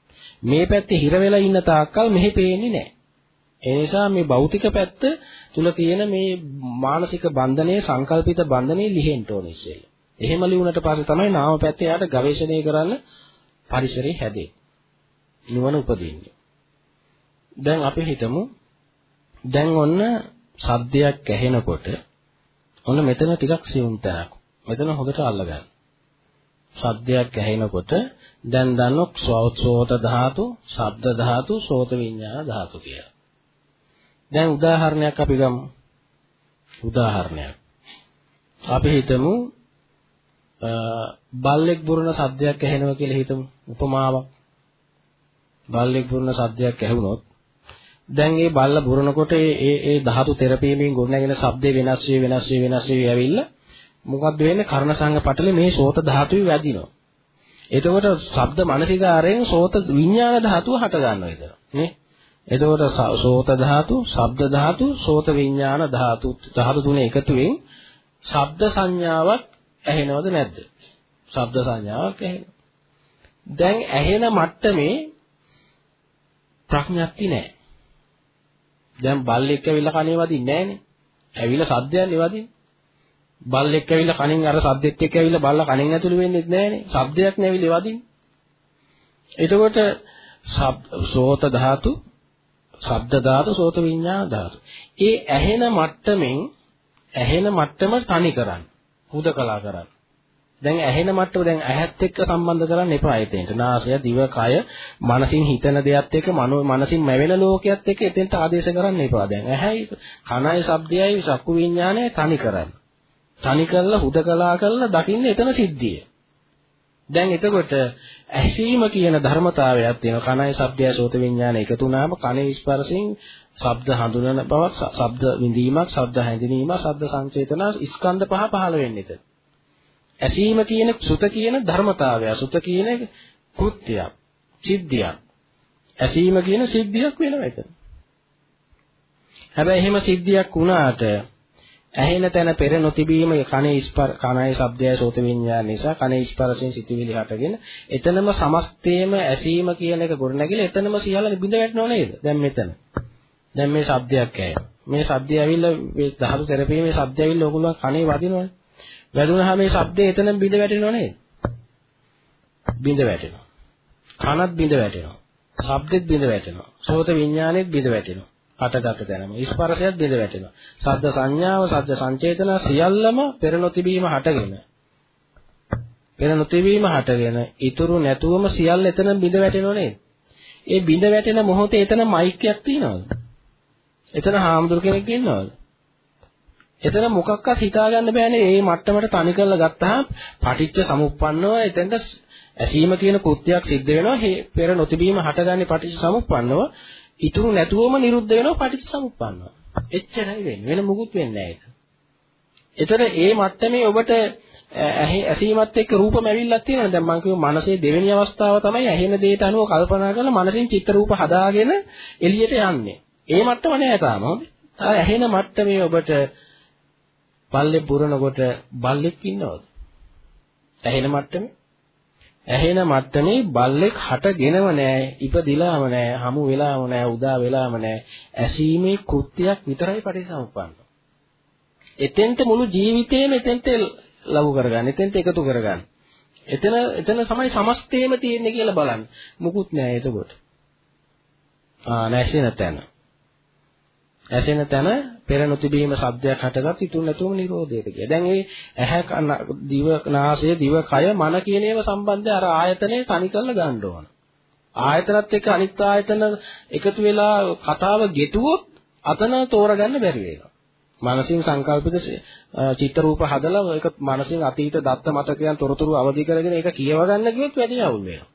මේ පැත්තේ හිර වෙලා ඉන්න තාක්කල් මෙහි පේන්නේ නැහැ. ඒ නිසා මේ භෞතික පැත්ත තුල තියෙන මේ මානසික බන්ධනයේ සංකල්පිත බන්ධනයේ ලිහෙන්න ඕනේ ඉස්සෙල්ලා. එහෙම ලියුණට පස්සේ තමයි නාම පැත්තේ යාට ගවේෂණය කරන්න පරිසරය හැදෙන්නේ. නුවණ උපදින්නේ. දැන් අපි හිතමු දැන් ඔන්න සද්දයක් ඇහෙනකොට ඔන්න මෙතන ටිකක් සියුම් තැනක්. මෙතන හොඳට අල්ලගන්න. සද්දයක් ඇහෙනකොට දැන් දන්නොත් සෝත ධාතු, ශබ්ද ධාතු, සෝත විඤ්ඤාණ ධාතු කියලා. දැන් උදාහරණයක් අපි ගමු. උදාහරණයක්. අපි හිතමු බල්ලෙක් බුරන සද්දයක් ඇහෙනවා කියලා හිතමු. උපමාවක්. බල්ලෙක් බුරන සද්දයක් ඇහුනොත් දැන් මේ බල්ල බුරනකොට ඒ ඒ ඒ ධාතු තෙරපීමෙන් ගොඩනැගෙන ශබ්දේ වෙනස් වේ වෙනස් වේ වෙනස් වේ ඇවිල්ලා මොකද්ද වෙන්නේ කර්ණ සංඝ පටලේ මේ සෝත ධාතුවේ වැදිනවා. එතකොට ශබ්ද මානසිකාරයෙන් සෝත විඥාන ධාතුව හට ගන්නවා එතන. නේ? එතකොට සෝත ධාතු, ශබ්ද ධාතු, සෝත විඥාන ධාතු ධාතු තුන එකතුවෙන් ශබ්ද සංඥාවක් ඇහෙනවද නැද්ද? ශබ්ද සංඥාවක් ඇහෙනවා. දැන් ඇහෙන මට්ටමේ ප්‍රඥප්ති නැහැ. දැන් බල්ලෙක් ඇවිල්ලා කනේ වදින්නේ නැහනේ. ඇවිල්ලා සද්දයක් නෙවදින්නේ. බල්ලෙක් ඇවිල්ලා කනින් අර සද්දෙත් එක්ක ඇවිල්ලා බල්ලා කනින් ඇතුළු වෙන්නේ නැහනේ. ශබ්දයක් නැවිලි වදින්නේ. එතකොට සෝත ධාතු, ශබ්ද ධාතු, සෝත විඤ්ඤාණ ධාතු. ඒ ඇහෙන මට්ටමින් ඇහෙන මට්ටම තනි කරන්න. හුදකලා කරන්න. දැන් ඇහෙන මට්ටම දැන් ඇහත් එක්ක සම්බන්ධ කරන්න එපා එතෙන්ට. නාසය, දිව, කය, මනසින් හිතන දෙයත් එක්ක, මනෝ මනසින් මැවෙන ලෝකයක් එක්ක එතෙන්ට ආදේශ කරන්න එපා. දැන් ඇහැයි, කනයි, ශබ්දයයි, චක්කු විඤ්ඤාණයයි තනි කරන්න. තනි කරලා හුදකලා කරලා දකින්න එතන සිද්ධිය. දැන් එතකොට ඇසීම කියන ධර්මතාවයක් තියෙනවා. කනයි, ශබ්දයයි, සෝත විඤ්ඤාණය එකතු වුණාම කනේ ස්පර්ශයෙන් ශබ්ද හඳුනන බවක්, ශබ්ද විඳීමක්, ශබ්ද හැඳිනීමක්, ශබ්ද සංචේතන ස්කන්ධ පහ පහළ වෙන්නේ එතන. ඇසීම කියන සුත කියන ධර්මතාවය සුත කියන කෘත්‍යයක් සිද්ධියක් ඇසීම කියන සිද්ධියක් වෙනවා එතන හැබැයි එහෙම සිද්ධියක් වුණාට ඇහෙන තැන පෙර නොතිබීම කනේ ස්පර කනයි ශබ්දයයි සෝත විඤ්ඤාණ නිසා කනේ ස්පර්ශයෙන් සිටිවිලි හටගෙන එතනම සමස්තේම ඇසීම කියන එක ගොඩනැගිලා එතනම සියල්ල බිඳ වැටෙනව නේද දැන් මෙතන දැන් මේ ශබ්දයක් ඇහෙනවා මේ ශබ්දය ඇවිල්ලා මේ ධාතු තෙරපීමේ ශබ්දය ඇවිල්ලා ඕගොල්ලෝ කනේ වදිනවනේ වැදුනහම මේ ශබ්දේ එතනම බිඳ වැටෙනව නේද? බිඳ වැටෙනවා. කනත් බිඳ වැටෙනවා. ශබ්දෙත් බිඳ වැටෙනවා. සෝත විඥානෙත් බිඳ වැටෙනවා. අටගත තැනම ස්පර්ශයත් බිඳ වැටෙනවා. ශබ්ද සංඥාව, ශබ්ද සංචේතන සියල්ලම පෙර නොතිබීම හටගෙන. පෙර නොතිබීම හටගෙන ඉතුරු නැතුවම සියල්ල එතන බිඳ වැටෙනව නේද? ඒ බිඳ වැටෙන මොහොතේ එතන මයික් එකක් තියනවද? එතන හාමුදුර කෙනෙක් ඉන්නවද? එතන මොකක්වත් හිතා ගන්න බෑනේ මේ මට්ටමට තනි කරලා ගත්තාම පටිච්ච සමුප්පන්නව එතෙන්ට ඇසීම කියන කෘත්‍යයක් සිද්ධ වෙනවා පෙර නොතිබීම හටගන්නේ පටිච්ච සමුප්පන්නව ඉතුරු නැතුවම නිරුද්ධ වෙනවා පටිච්ච සමුප්පන්නව එච්චරයි වෙන්නේ වෙන මුකුත් වෙන්නේ නැහැ එතන ඒ මට්ටමේ ඔබට ඇසීමත් එක්ක රූපම ඇවිල්ලා තියෙනවා. දැන් මම කිව්ව මනසේ දෙවෙනි අවස්ථාව තමයි ඇහෙන දේට අනුව කල්පනා කරලා මනසින් චිත්‍ර රූප හදාගෙන එළියට යන්නේ. ඒ මට්ටම නෑ තාම. ඇහෙන මට්ටමේ ඔබට බල්ලෙක් පුරනකොට බල්ලෙක් ඉන්නවද? ඇහෙන මට්ටමේ ඇහෙන මට්ටමේ බල්ලෙක් හටගෙනව නෑ, ඉපදිලාම නෑ, හමු වෙලාම නෑ, උදා වෙලාම නෑ. ඇසීමේ කෘත්‍යයක් විතරයි පටිසමුප්පන්න. එතෙන්ට මුළු ජීවිතේම එතෙන්ට ලව් කරගන්න, එතෙන්ට එකතු කරගන්න. එතන එතන තමයි සමස්තේම තියෙන්නේ කියලා බලන්න. මුකුත් නෑ එතකොට. ආ නැසෙන තැන. ඇසෙන තැන පෙර නොතිබීම සද්දයක් හටගත් ඉතුරු නැතුවම නිරෝධයට ගියා. දැන් මේ ඇහැ කන දිව නාසය දිව කය මන කියන ඒවා සම්බන්ධය අර ආයතනේ තනි කරලා ගන්න ඕන. ආයතනත් එක්ක අනිත් ආයතන එකතු වෙලා කතාව ගෙටුවොත් අතන තෝරගන්න බැරි වෙනවා. මානසික සංකල්පිත චිත්ත රූප හදලා ඒක මානසික අතීත දත්ත මතකයන් තොරතුරු අවදි කරගෙන ඒක කියව ගන්න කිව්වොත් වැඩි අවුල් වෙනවා.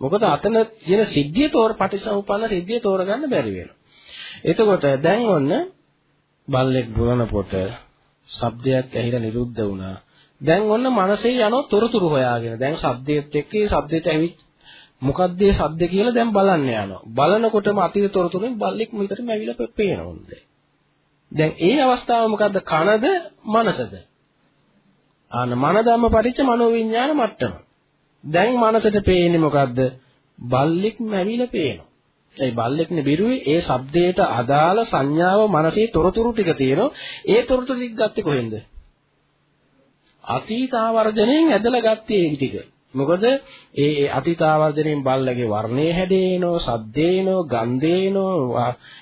මොකද අතන තියෙන සිද්ධිය තෝර පටිසමුප්පන්න සිද්ධිය තෝරගන්න බැරි වෙනවා. එතකොට දැන් ඔන්න බල්ලෙක් බුරනකොට ශබ්දයක් ඇහිලා නිරුද්ධ වුණා. දැන් ඔන්න මනසේ යනෝ තොරතුරු හොයාගෙන දැන් ශබ්දයේත් එක්ක ඒ ශබ්දයට ඇවිත් මොකද්ද ඒ ශබ්ද කියලා දැන් බලන්න යනවා. බලනකොටම අතීත තොරතුරුෙන් බල්ලෙක් විතරම ඇවිල්ලා පේනවොන්ද. දැන් ඒ අවස්ථාව මොකද්ද? කනද මනසද? ආන මන ධම්ම පරිච්ඡ මනෝවිඤ්ඤාණ මට්ටම. දැන් මනසට පේන්නේ මොකද්ද? බල්ලෙක් මැවිලා පේනවා. ඒ බල්ලෙක්නේ බිරුවේ ඒ shabdයට අදාළ සංඥාව මනසේ තොරතුරු ටික තියෙනවා. ඒ තොරතුරු ටික ගත්තේ කොහෙන්ද? අතීතාවර්ජණයෙන් ඇදලා ගත්තේ ඒ ටික. මොකද ඒ අතීතාවර්ජණයෙන් බල්ලගේ වර්ණය හැදේනෝ, සද්දේනෝ, ගන්ධේනෝ,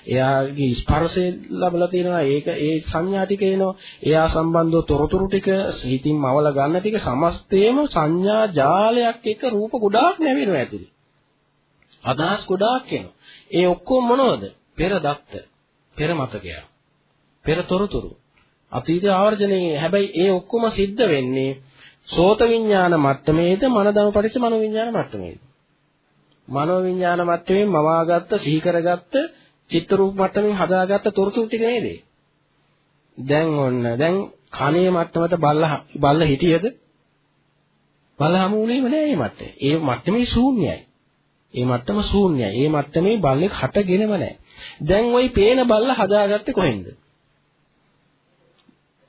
එයාගේ ස්පර්ශය ලැබලා තියෙනවා. ඒක ඒ සංඥා ටික එනෝ. එයා සම්බන්ධව තොරතුරු ටික හිතින් මවල ගන්න ටික සමස්තේම සංඥා ජාලයක් එක රූප ගොඩාක් නැවෙනවා ඇතුලේ. අදහස් ගොඩාක් එනවා. ඒ ඔක්කොම මොනවද? පෙර දත්ත, පෙර මතකය, පෙර තොරතුරු. අතීත ආවර්ජනයේ හැබැයි ඒ ඔක්කොම සිද්ධ වෙන්නේ සෝත විඥාන මට්ටමේද මනදම පරිච්ඡ මනෝ විඥාන මට්ටමේද? මනෝ විඥාන මට්ටමේ මවාගත්ත සිහි කරගත්ත චිත්ත රූප මට්ටමින් හදාගත්ත තොරතුරු ටික නේද? දැන් ඔන්න දැන් කනේ මට්ටමට බල්ල බල්ල හිටියද? බල්ල හමුුනේම නෑ මේ මට්ටමේ. ඒ මට්ටමේ ශූන්‍යයි. ඒ මට්ටම ශූන්‍යයි. ඒ මට්ටමේ බල්ලෙක් හටගෙනම නැහැ. දැන් ওই පේන බල්ල හදාගත්තේ කොහෙන්ද?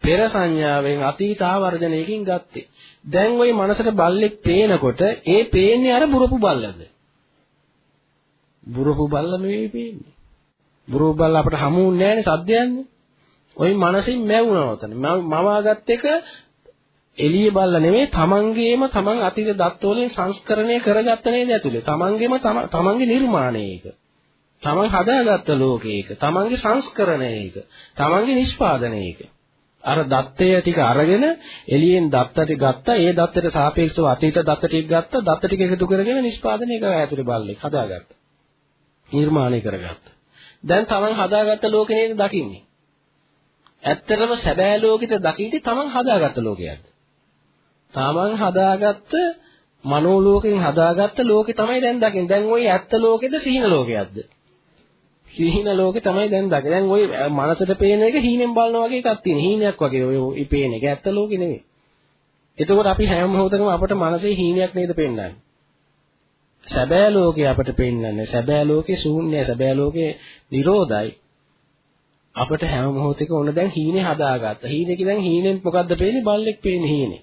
පෙර සංඥාවෙන් අතීත ආවර්ජනයකින් ගත්තේ. දැන් ওই මනසට බල්ලෙක් පේනකොට ඒ පේන්නේ අර බුරපු බල්ලද? බුරපු බල්ල නෙවෙයි පේන්නේ. බුරපු බල්ල අපිට හමු වෙන්නේ නැහැනේ සද්දයන්නේ. ওই මනසින් මැවුනා උතන. මවාගත් එක එළිය බල්ල නෙමෙයි තමන්ගේම තමන් අතීත දත්ත වලින් සංස්කරණය කරගත්ත නේද ඇතුලේ. තමන්ගේම තමන්ගේ නිර්මාණය ඒක. තමන් හදාගත්ත ලෝකයක. තමන්ගේ සංස්කරණය ඒක. තමන්ගේ නිෂ්පාදනය ඒක. අර දත්තය ටික අරගෙන එළියෙන් දත්ත ටික ගත්තා. ඒ දත්තට සාපේක්ෂව අතීත දත්ත ටික ගත්තා. දත්ත ටික එකතු කරගෙන නිෂ්පාදනය කරා ඇතුලේ බල්ලෙක් හදාගත්තා. නිර්මාණය කරගත්තා. දැන් තමන් හදාගත්ත ලෝකේ නේද දකින්නේ. ඇත්තටම සැබෑ ලෝකෙට දකින්නේ තමන් හදාගත්ත ලෝකයක්ද? තමන් හදාගත්ත මනෝලෝකෙන් හදාගත්ත ලෝකේ තමයි දැන් දකින්නේ. දැන් ওই ඇත්ත ලෝකෙද සිහින ලෝකයක්ද? සිහින ලෝකේ තමයි දැන් දකින්නේ. දැන් ওই මනසට පේන එක හීනෙන් බලන වගේ එකක් තියෙන. හීනයක් වගේ ඔය පේන එක ඇත්ත ලෝකේ නෙමෙයි. එතකොට අපි හැම මොහොතකම අපට මනසේ හීනයක් නේද පෙන්වන්නේ. සැබෑ ලෝකේ අපට පෙන්වන්නේ. සැබෑ ලෝකේ ශූන්‍යයි. සැබෑ ලෝකේ නිරෝධයි. අපට හැම මොහොතක ඕන දැන් හීනේ හදාගත්තා. හීනේ දැන් හීනෙන් මොකද්ද පේන්නේ? බල්ලෙක් පේන්නේ හීනේ.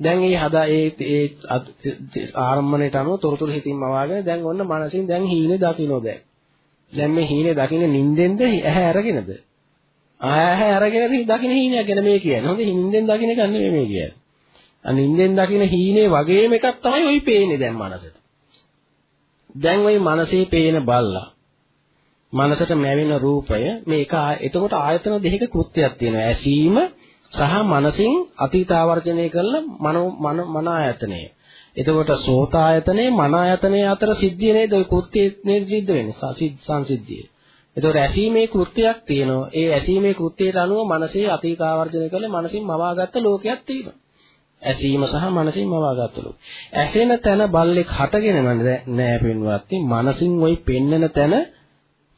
දැන් ඒ හදා ඒ ඒ ආරම්භණයට අනුව තොරතුරු හිතින්ම වාගෙන දැන් ඔන්න මනසින් දැන් හීනේ දකින්නෝ දැන්. දැන් මේ හීනේ දකින්න නිින්දෙන්ද ඇහැ අරගෙනද? ඇහැ අරගෙන දකින්න හීනයක් ගැන මේ කියන්නේ. හොඳ නිින්දෙන් දකින්න එක නෙමෙයි මේ කියන්නේ. අ නිින්දෙන් දකින්න හීනේ වගේම එකක් තමයි ওই පේන්නේ දැන් මනසට. දැන් ওই මනසේ පේන බල්ලා මනසට මැවෙන රූපය මේක එතකොට ආයතන දෙකක කෘත්‍යයක් තියෙනවා. ඇසීම සහ මනසින් අතීත ආවර්ජනය කළ මනෝ මන මන ආයතනය. එතකොට සෝත ආයතනේ මන ආයතනයේ අතර සිද්ධිය නේද ඔය කෘත්‍යයේ නේද සිද්ධ වෙන්නේ සංසිද්ධිය. එතකොට ඇසීමේ කෘත්‍යයක් තියෙනවා. ඒ ඇසීමේ කෘත්‍යයට අනුව මනසේ අතීත ආවර්ජනය කළ මනසින් මවාගත්ත ලෝකයක් තියෙනවා. ඇසීම සහ මනසින් මවාගත්ත ලෝක. ඇසෙන තැන බල්ලෙක් හටගෙන නෑ පින්වත්නි. මනසින් ওই පෙන්නන තැන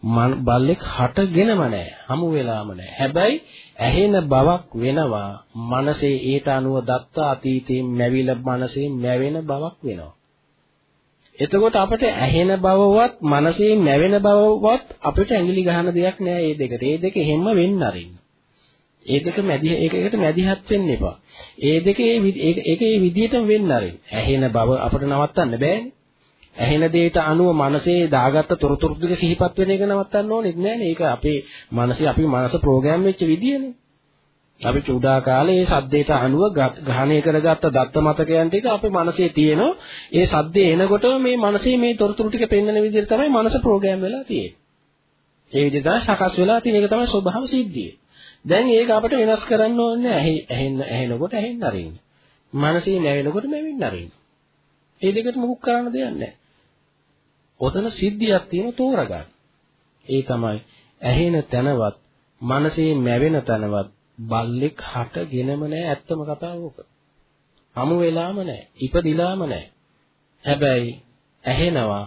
බල්ලෙක් හටගෙනම නැහැ. හමු වෙලාම නැහැ. හැබැයි ඇහෙන බවක් වෙනවා. මනසේ ඊට අනුව දත්ත අතීතයෙන් මැවිලා මනසේ මැවෙන බවක් වෙනවා. එතකොට අපිට ඇහෙන බවවත් මනසේ මැවෙන බවවත් අපිට ඇඟිලි ගහන දෙයක් නෑ මේ දෙකට. මේ දෙක හැම වෙන්න අරින්න. ඒ දෙක මැදි ඒකකට මැදිහත් වෙන්න එපා. ඒ දෙක ඒක ඒ විදිහටම වෙන්න අරින්න. ඇහෙන බව අපිට නවත්තන්න බෑනේ. ඇහෙන දෙයට අනුව මනසේ දාගත්ත තොරතුරු ටික සිහිපත් වෙන එක නවත්තන්න ඕනෙත් නෑනේ. ඒක අපේ මනසේ අපි මනස ප්‍රෝග්‍රෑම් වෙච්ච විදියනේ. අපි චුඩා කාලේ ඒ සද්දයට අනුව ග්‍රහණය කරගත්ත දත්ත මතකයන් ටික අපේ මනසේ තියෙනවා. ඒ සද්දේ එනකොට මේ මනසේ මේ තොරතුරු ටික පෙන්වන විදිහට තමයි මනස ප්‍රෝග්‍රෑම් වෙලා තියෙන්නේ. ඒ විදිහට තමයි සකස් වෙලා තියෙන එක තමයි ස්වභාව සිද්ධිය. දැන් ඒක අපිට වෙනස් කරන්න ඕනේ නැහැ. ඇහෙන්න ඇහෙනකොට ඇහෙන්න අරින්න. මනසේ නැවෙනකොට නැවෙන්න අරින්න. ඒ දෙකට මුකුත් කරන්න දෙයක් නැහැ. ඔතන සිද්ධියක් තියෙන තෝරගන්න. ඒ තමයි ඇහෙන තැනවත් මනසේ මැවෙන තැනවත් බල්ලෙක් හටගෙනම නැහැ ඇත්තම කතාව ඕක. හමු වෙලාම නැහැ. ඉපදිලාම නැහැ. හැබැයි ඇහෙනවා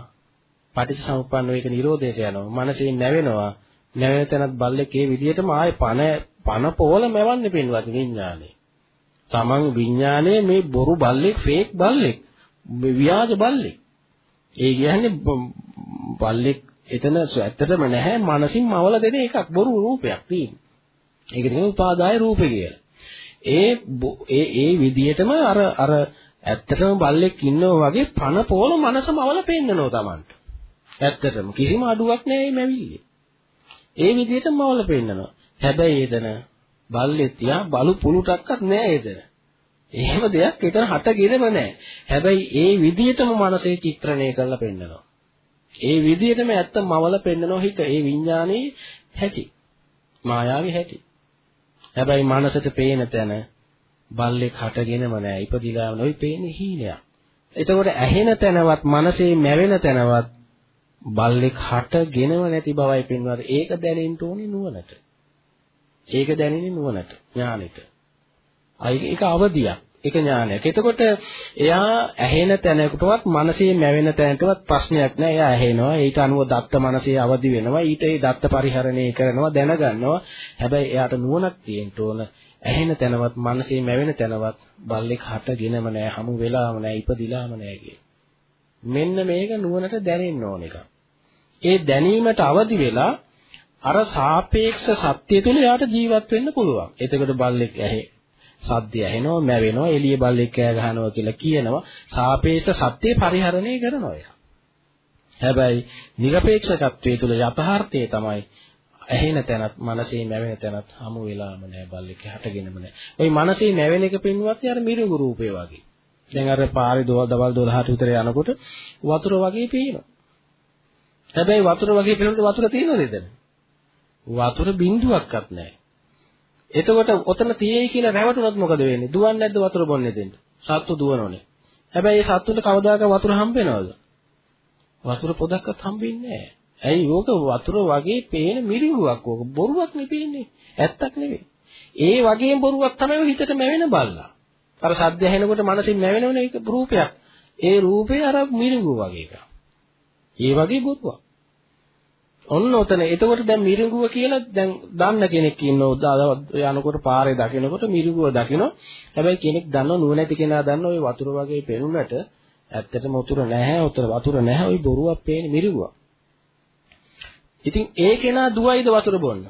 පටිච්චසමුප්පන්න වේක නිරෝධයට යනවා. මනසේ නැවෙනවා. නැවෙන තැනත් බල්ලෙක් ඒ විදිහටම ආයේ පන පන පොවල මැවන්නේ පින්වත් විඥානේ. තමන් විඥානේ මේ බොරු බල්ලෙක් ෆේක් බල්ලෙක්. ව්‍යාජ බල්ලෙක්. ඒ කියන්නේ බල්ලෙක් එතන ඇත්තටම නැහැ මනසින් මවල දෙන එකක් බොරු රූපයක් තියෙන. ඒක තමයි උපාදාය රූපේ කියලා. ඒ ඒ ඒ විදිහටම අර අර ඇත්තටම බල්ලෙක් ඉන්නවා වගේ පන පොල මනස මවල පෙන්නනවා Tamanට. ඇත්තටම කිසිම අඩුවක් නැහැ මේ මැවිල්ලේ. ඒ විදිහටම මවල පෙන්නනවා. හැබැයි එතන බල්ලෙක් තියා බලු පුලුටක්වත් නැහැ එතන. එහෙම දෙයක් එතන හටගෙනම නැහැ. හැබැයි ඒ විදිහටම මනසේ චිත්‍රණය කරලා පෙන්නනවා. ඒ විදිහටම ඇත්ත මවල පෙන්නනවා හිත ඒ විඥානයේ හැටි. මායාවේ හැටි. හැබැයි මනසට පේන තැන බල්ලෙක් හටගෙනම නැහැ. ඉපදිලා නොයි පේන්නේ හීනයක්. එතකොට ඇහෙන තැනවත් මනසේ මැවෙන තැනවත් බල්ලෙක් හටගෙනම නැති බවයි පෙන්වන්නේ. ඒක දැනෙන්න ඕනේ නුවණට. ඒක දැනෙන්නේ නුවණට, ඥානෙට. ඒක අවදියක්. ඒක ඥානයක්. එතකොට එයා ඇහෙන තැනකටවත් මනසේ මැවෙන තැනකටවත් ප්‍රශ්නයක් නෑ. එයා ඇහෙනවා. ඊට අනුව දත්ත මනසේ අවදි වෙනවා. ඊට ඒ දත්ත පරිහරණය කරනවා, දැනගන්නවා. හැබැයි එයාට නුවණක් තියෙන්න ඕන. ඇහෙන තැනවත් මනසේ මැවෙන තැනවත් බල්ලෙක් හටගෙනම නෑ, හමු වෙලාම නෑ, ඉපදිලාම නෑ කිය. මෙන්න මේක නුවණට දැනෙන්න ඕන එක. ඒ දැනීමට අවදි වෙලා අර සාපේක්ෂ සත්‍ය තුල එයාට ජීවත් වෙන්න පුළුවන්. එතකොට බල්ලෙක් ඇහි සද්දය ඇහෙනවා, මැවෙනවා, එළිය බල්ලෙක් කෑ ගහනවා කියලා කියනවා. සාපේක්ෂ සත්‍ය පරිහරණය කරනවා එයා. හැබැයි නිර්පේක්ෂකත්වයේ තුල යථාර්ථය තමයි ඇහෙන තැනත් මනසේ මැවෙන තැනත් හමු වෙලාම නෑ බල්ලෙක් හැටගෙනම නෑ. ওই මනසේ මැවෙන එක පින්වත් යාර මිරිඟු රූපේ වගේ. දැන් අර පාරේ දවල් 12ට විතර යනකොට වතුර වගේ පේනවා. හැබැයි වතුර වගේ පේනකොට වතුර තියෙනවද එතන? වතුර බිඳුවක්වත් නැහැ. එතකොට ඔතන තියෙයි කියලා රැවටුනොත් මොකද වෙන්නේ? දුවන්නේ නැද්ද වතුර බොන්නේ දෙන්න? සත්තු දුවනෝනේ. හැබැයි ඒ සත්තුන්ට කවදාක වතුර හම්බ වෙනවද? වතුර පොදක්වත් හම්බෙන්නේ නැහැ. ඇයි ඕක වතුර වගේ පේන මිරිඟුවක් ඕක බොරුවක් නෙපේන්නේ. ඇත්තක් නෙවෙයි. ඒ වගේම බොරුවක් තමයි හිතට මැවෙන බල්ලා. අර සද්ද ඇහෙනකොට මනසින් මැවෙනවනේ ඒක රූපයක්. ඒ රූපේ අර මිරිඟුව වගේ එකක්. ඒ වගේ බොරුවක්. ඔන්න ඔතන එතකොට දැන් මිරිඟුව කියලා දැන් දන්න කෙනෙක් ඉන්නවා යනකොට පාරේ දකිනකොට මිරිඟුව දකිනවා හැබැයි කෙනෙක් දන්නව නුවණැති කෙනා දන්න ওই වතුර වගේ පෙනුනට ඇත්තටම වතුර නැහැ උතර වතුර නැහැ ওই බොරුවක් පේන මිරිඟුව ඉතින් ඒ කෙනා දුවයිද වතුර බොන්න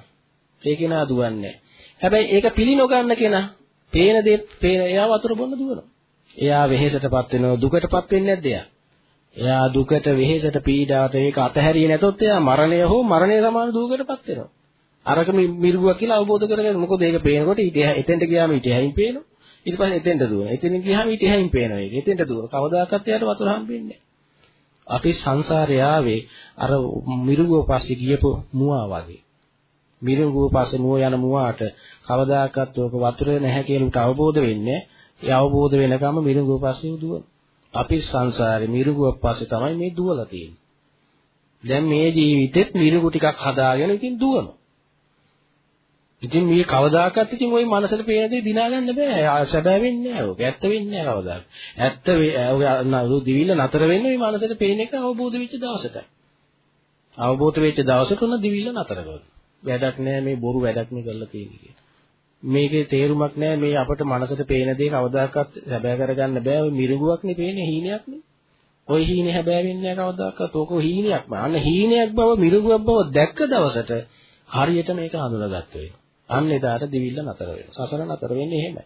ඒ කෙනා දුවන්නේ හැබැයි ඒක පිළි නොගන්න කෙනා පේන දේ පේන එයා වතුර බොන්න දුවනවා එයා වෙහෙසටපත් වෙනවා දුකටපත් වෙන්නේ නැද්ද එයා එයා දුකට වෙහෙසට පීඩාවට ඒක අතහැරියේ නැතොත් එයා මරණය හෝ මරණය සමාන දුකකටපත් වෙනවා. අරක මිරිගුවක් කියලා අවබෝධ කරගන්න මොකද ඒක පේනකොට ඊට එතෙන්ට ගියාම ඊට හැයින් පේනවා. ඊට පස්සේ එතෙන්ට දුවන. එතෙන් ගියාම ඊට හැයින් පේනවා ඒක. එතෙන්ට දුවන. කවදාකවත් එයාට වතුර හම්බෙන්නේ අපි සංසාරේ ආවේ අර මිරිගුව පස්සේ ගියපු මුවා වගේ. මිරිගුව පස්සේ මුව යන මුවාට කවදාකවත් ඕක වතුර නැහැ කියලා උට අවබෝධ වෙන්නේ. ඒ අවබෝධ වෙනකම් මිරිගුව පස්සේ දුවන. අපි සංසාරේ මිරිඟුවක් පස්සේ තමයි මේ දුවලා තියෙන්නේ. දැන් මේ ජීවිතෙත් මිරිඟු ටිකක් හදාගෙන ඉතින් දුවනවා. ඉතින් මේ කවදාකවත් ඉතින් ওই මනසට පේන දේ දිනා ගන්න බෑ. සැබෑ වෙන්නේ නෑ. ඔක ඇත්ත වෙන්නේ නෑ කවදාවත්. ඇත්ත ඔය දිවිල්ල නතර වෙන්නේ මේ මනසට පේන එක අවබෝධ වෙච්ච දවසටයි. අවබෝධ වෙච්ච දවසට උන දිවිල්ල නතර කරනවා. වැඩක් නෑ මේ බොරු වැඩක් නේ කරලා තියෙන්නේ කියලා. මේකේ තේරුමක් නැහැ. මේ අපට මනසට පේන දේ කවදාකවත් හැබෑ කරගන්න බෑ. ඔය මිරිඟුවක් නේ පේන්නේ හීනයක් නේ ඔය හීනේ හැබෑ වෙන්නේ නැහැ කවදාකවත්. ඕක හීනයක් බා අන්න හීනයක් බව මිරිඟුවක් බව දැක්ක දවසට හරියට මේක හඳුනාගත්ත. වෙනවා අන්න එදාට දිවිල්ල නතර වෙනවා. සසර නතර වෙන්නේ එහෙමයි.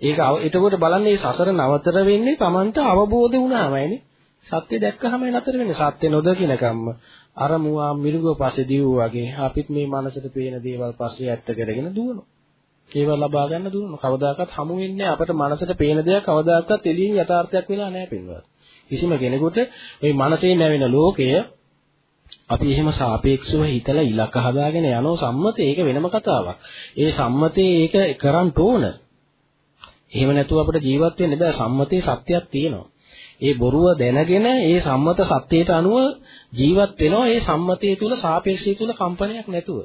ඒක එතකොට බලන්න මේ සසර නවතර වෙන්නේ Tamanට අවබෝධ වුණාමයිනේ. සත්‍ය දැක්කහමයි නතර වෙන්නේ. සත්‍ය නොදකිනකම්ම. අර මුවා මිරිඟුව පස්සේ දිව්වා වගේ අපිත් මේ මනසට පේන දේවල් පස්සේ ඇත්ත කරගෙන දුවනවා. ඒව ලබා ගන්න දුන්නොත් කවදාකවත් හමු වෙන්නේ අපට මනසට පේන දේක් කවදාකවත් එළියෙන් යථාර්ථයක් වෙලා නැහැ පින්වත්. කිසිම කෙනෙකුට මේ මනසේ නැවෙන ලෝකය අපි එහෙම සාපේක්ෂව හිතලා ඉලක්ක හදාගෙන යනෝ සම්මතේ ඒක වෙනම කතාවක්. ඒ සම්මතේ ඒක කරන්න ඕන. එහෙම නැතුව අපිට ජීවත් වෙන්න බෑ සම්මතේ සත්‍යයක් තියෙනවා. ඒ බොරුව දැනගෙන ඒ සම්මත සත්‍යයට අනුව ජීවත් වෙනවා ඒ සම්මතයේ තුල සාපේක්ෂය තුල කම්පනයක් නැතුව.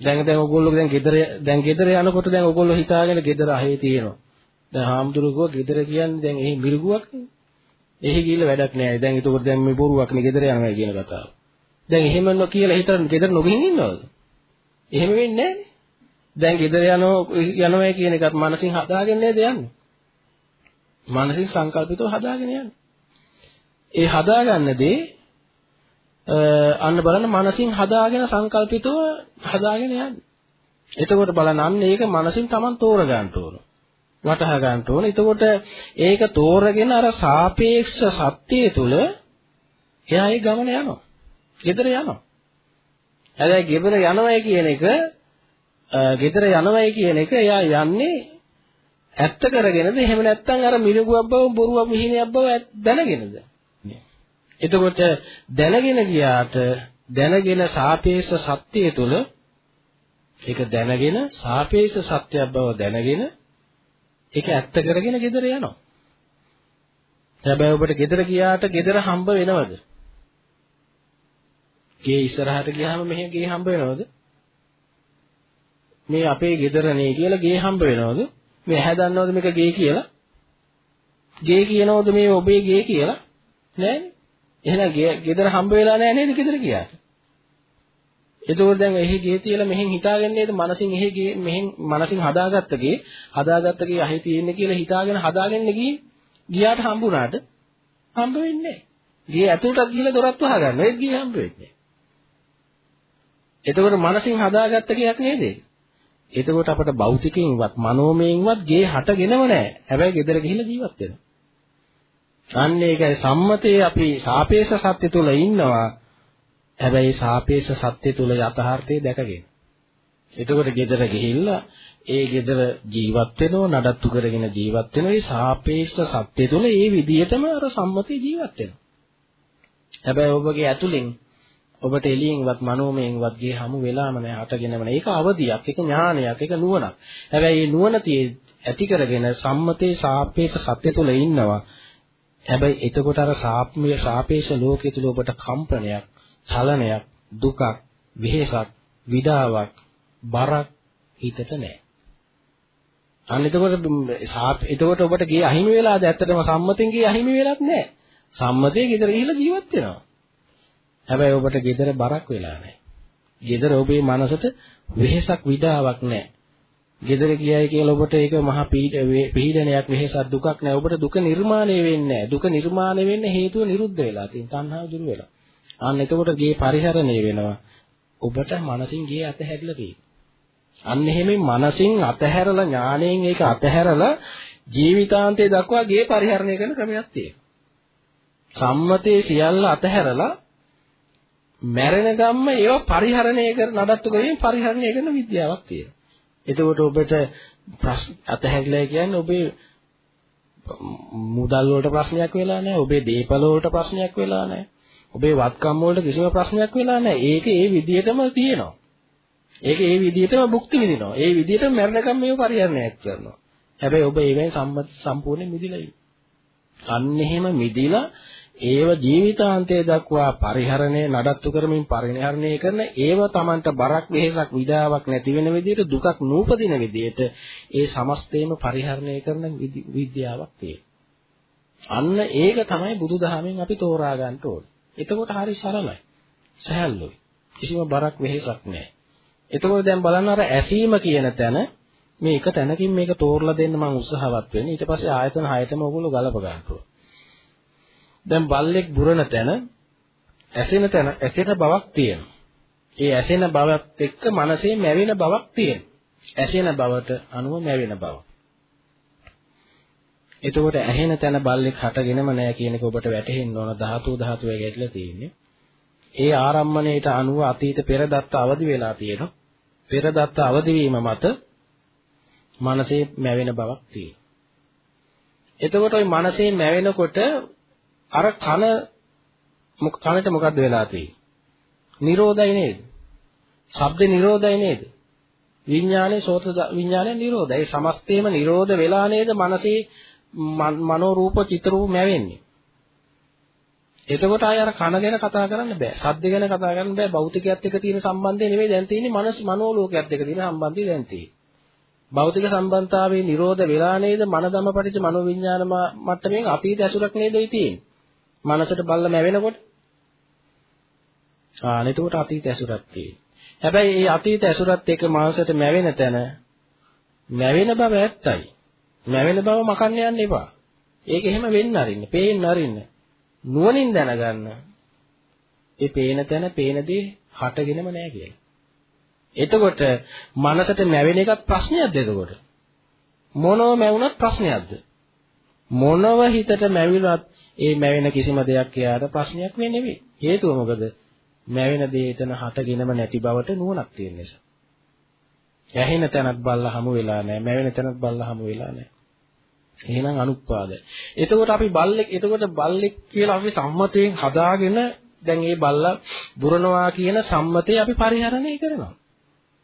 දැන් දැන් ඔයගොල්ලෝ දැන් ගෙදර දැන් ගෙදර යනකොට දැන් ඔයගොල්ලෝ හිතාගෙන ගෙදර අහේ තියෙනවා. දැන් හාමුදුරුවෝ ගෙදර කියන්නේ දැන් එහි මිරිගුවක් නේ. එහි ගිහිල්ලා වැඩක් නෑ. දැන් ඒකෝට දැන් මේ බොරුවක් නේ ගෙදර යනවා කියන කතාව. දැන් එහෙම නො කියලා හිතන ගෙදර නොගිහින් ඉන්නවද? එහෙම වෙන්නේ නෑනේ. දැන් ගෙදර යනවා යනවා කියන එකත් මනසින් හදාගෙන නේද යන්නේ? මනසින් සංකල්පිතව හදාගෙන යන්නේ. ඒ හදාගන්න දේ අන්න බලන්න මනසින් හදාගෙන සංකල්පිතව හදාගෙන යන්නේ. එතකොට බලන්න අන්න ඒක මනසින් Taman තෝර ගන්න ඕන. වටහා ගන්න ඕන. එතකොට ඒක තෝරගෙන අර සාපේක්ෂ සත්‍යය තුල එයා ඒ ගමන යනවා. ගෙදර යනවා. හැබැයි ගෙදර යනවයි කියන එක ගෙදර යනවයි කියන එක එයා යන්නේ ඇත්ත කරගෙනද එහෙම නැත්නම් අර මිරිඟුවක් බව බොරුවක් මිහිණයක් බව දැනගෙනද? එතකොට දැනගෙන ගියාට දැනගෙන සාපේක්ෂ සත්‍යය තුළ ඒක දැනගෙන සාපේක්ෂ සත්‍යයක් බව දැනගෙන ඒක ඇත්ත කරගෙන ගෙදර යනවා. හැබැයි ඔබට ගෙදර ගියාට ගෙදර හම්බ වෙනවද? ගේ ඉස්සරහට ගියාම මෙහෙ ගේ හම්බ වෙනවද? මේ අපේ ගෙදරනේ කියලා ගේ හම්බ වෙනවද? මේ ඇහැ දන්නවද මේක ගේ කියලා? ගේ කියනවද මේ ඔබේ ගේ කියලා? නෑනේ. එහෙනම් ගෙදර හම්බ වෙලා නැහැ නේද ගෙදර ගියාට? එතකොට දැන් එහි ගේ තියලා මෙහෙන් හිතාගෙන නේද මනසින් එහි ගේ මෙහෙන් මනසින් හදාගත්ත ගේ හදාගත්ත ගේ අහි තියෙන්නේ කියලා හිතාගෙන හදාගෙන ගියේ ගියාට හම්බුණාට හම්බ වෙන්නේ නැහැ. ගේ ඇතුළට ගිහලා දොරත් වහගන්න ඒත් ගේ හම්බ වෙන්නේ එතකොට මනසින් හදාගත්ත ගයක් නේද ඒක? එතකොට අපට භෞතිකයෙන්වත් මනෝමයෙන්වත් ගේ හටගෙනව නැහැ. හැබැයි ගෙදර ගිහිල්ලා ජීවත් වෙනවා. අන්න ඒකයි සම්මතයේ අපි සාපේක්ෂ සත්‍ය තුල ඉන්නවා. හැබැයි සාපේක්ෂ සත්‍ය තුල යථාර්ථය දැකගෙන. එතකොට ගෙදර ගිහිල්ලා ඒ ගෙදර ජීවත් වෙනවා නඩත්තු කරගෙන ජීවත් වෙනවා ඒ සාපේක්ෂ සත්‍ය තුල ඒ විදිහටම අර සම්මතයේ ජීවත් වෙනවා. හැබැයි ඔබගේ ඇතුලෙන් ඔබට එළියෙන්වත් මනෝමයෙන්වත් ගේ හමු වෙලාම නැහැ හටගෙනම නැහැ. ඒක අවදියක්, ඒක ඥානයක්, ඒක නුවණක්. හැබැයි මේ නුවණ ඇති කරගෙන සම්මතේ සාපේක්ෂ සත්‍ය තුල ඉන්නවා. හැබැයි එතකොට අර සාප්මිය සාපේක්ෂ ලෝකයේ තුල ඔබට කම්පනයක්, චලනයක්, දුකක්, වෙහෙසක්, විඩාවක්, බරක් හිතට නැහැ. අන්න එතකොට එතකොට ඔබට ගේ අහිමි වෙලාද ඇත්තටම සම්මතෙන් ගේ අහිමි වෙලක් නැහැ. සම්මතයේ ගෙදර ගිහිල්ලා ජීවත් වෙනවා. හැබැයි ඔබට ගෙදර බරක් වෙලා නැහැ. ගෙදර ඔබේ මනසට වෙහෙසක් විඩාවක් නැහැ. ගෙදර ගියයි කියලා ඔබට ඒක මහා පීඩනයක් වෙහෙසක් දුකක් නැහැ. ඔබට දුක නිර්මාණය වෙන්නේ නැහැ. දුක නිර්මාණය වෙන්න හේතුව නිරුද්ධ වෙලා තියෙන තණ්හාව දුරු වෙලා. අන්න එතකොට ගේ පරිහරණය වෙනවා. ඔබට මනසින් ගේ අතහැරිලා තියෙනවා. අන්න එහෙමෙන් මනසින් අතහැරලා ඥාණයෙන් ඒක අතහැරලා ජීවිතාන්තය දක්වා ගේ පරිහරණය කරන ක්‍රමයක් තියෙනවා. සම්මතයේ සියල්ල අතහැරලා මැරෙන ගම්ම ඒවා පරිහරණය කර නඩත්තු කරමින් පරිහරණය කරන විද්‍යාවක් තියෙනවා. එතකොට ඔබට ප්‍රශ්න අතහැරිලා කියන්නේ ඔබේ මුදල් වලට ප්‍රශ්නයක් වෙලා නැහැ. ඔබේ දේපල වලට ප්‍රශ්නයක් වෙලා නැහැ. ඔබේ වත්කම් වලට කිසිම ප්‍රශ්නයක් වෙලා නැහැ. ඒක ඒ විදිහටම තියෙනවා. ඒක ඒ විදිහටම භුක්ති විඳිනවා. ඒ විදිහටම මරණකම් මේව පරිහරණයක් කරනවා. හැබැයි ඔබ ඒවෙන් සම්පූර්ණයෙන් මිදිලා ඉන්නේ. අන්න එහෙම මිදිලා ඒව ජීවිතාන්තය දක්වා පරිහරණය නඩත්තු කරමින් පරිහරණය කරන ඒව Tamanට බරක් වෙහෙසක් විඩාවක් නැති වෙන විදිහට දුකක් නූපදින විදිහට ඒ සමස්තේම පරිහරණය කරන විද්‍යාවක් අන්න ඒක තමයි බුදුදහමෙන් අපි තෝරා ගන්න ඕනේ. එතකොට හරි සරලයි. සහැල්ලුයි. කිසිම බරක් වෙහෙසක් නැහැ. එතකොට දැන් බලන්න අර ඇසීම කියන තැන මේ එක තැනකින් මේක තෝරලා දෙන්න මම උත්සාහවත් වෙන්නේ. ඊට පස්සේ ආයතන හයතම ඔයගොල්ලෝ ගලප ගන්න ඕනේ. දැන් බල්ලෙක් බුරන තැන ඇසෙන තැන ඇසෙන බවක් තියෙනවා. ඒ ඇසෙන බවත් එක්ක මනසේ මැවෙන බවක් තියෙනවා. ඇසෙන බවට අනුව මැවෙන බව. එතකොට ඇහෙන තැන බල්ලෙක් හටගෙනම නැහැ කියන එක ඔබට වැටහෙන්න ඕන ධාතු ධාතුවේ ගැටලා තියෙන්නේ. ඒ ආරම්මණයට අනුව අතීත පෙරදත්ත අවදි වෙලා තියෙනවා. පෙරදත්ත අවදි වීම මත මනසේ මැවෙන බවක් තියෙනවා. එතකොට ওই මනසේ මැවෙනකොට අර කන කනට මොකද්ද වෙලා තියෙන්නේ? නිරෝධයි නේද? ශබ්ද නිරෝධයි නේද? විඥානේ සෝත විඥානේ නිරෝධයි. ඒ සමස්තේම නිරෝධ වෙලා නේද මනසේ මනෝ රූප චිත්‍ර රූප මැවෙන්නේ. එතකොට ආය අර කන ගැන කතා කරන්න බෑ. ශබ්ද ගැන කතා කරන්න බෑ. භෞතිකයත් එක්ක තියෙන සම්බන්ධය නෙවෙයි දැන් තියෙන්නේ මනස් මනෝ ලෝකයත් එක්ක තියෙන සම්බන්ධය දැන් තියෙන්නේ. භෞතික සම්බන්ධතාවයේ නිරෝධ වෙලා නේද මන ධම්මපටිච්ච මනෝ විඥාන මට්ටමින් අතීත ඇසුරක් නේද ඒ තියෙන්නේ. මනසට බල්ල මැවෙනකොට ආ එතකොට අතීත ඇසුරක් තියෙනවා. හැබැයි මේ අතීත ඇසුරත් එක්ක මානසයට මැවෙන තැන මැවෙන බව ඇත්තයි. මැවෙන බව මකන්න යන්න එපා. ඒක එහෙම වෙන්න අරින්න, පේන්න අරින්න. නුවණින් දැනගන්න. ඒ පේන තැන පේන දේ හටගෙනම නැහැ කියලා. එතකොට මනසට මැවෙන එකත් ප්‍රශ්නයක්ද එතකොට? මොනව මැවුනත් ප්‍රශ්නයක්ද? මොනව හිතට මැවිලත් ඒ මැවෙන කිසිම දෙයක් එයාට ප්‍රශ්නයක් වෙන්නේ නෙවෙයි. හේතුව මොකද? මැවෙන දේ එතන හටගෙනම නැති බවට නුවණක් තියෙන නිසා. ඇහෙන තැනත් බල්ලා හමු වෙලා නැහැ. මැවෙන තැනත් බල්ලා හමු වෙලා නැහැ. එහෙනම් අනුපාද. එතකොට අපි බල්ලෙක් එතකොට බල්ලෙක් කියලා අපි සම්මතයෙන් හදාගෙන දැන් මේ බල්ලා බුරනවා කියන සම්මතය අපි පරිහරණය කරනවා.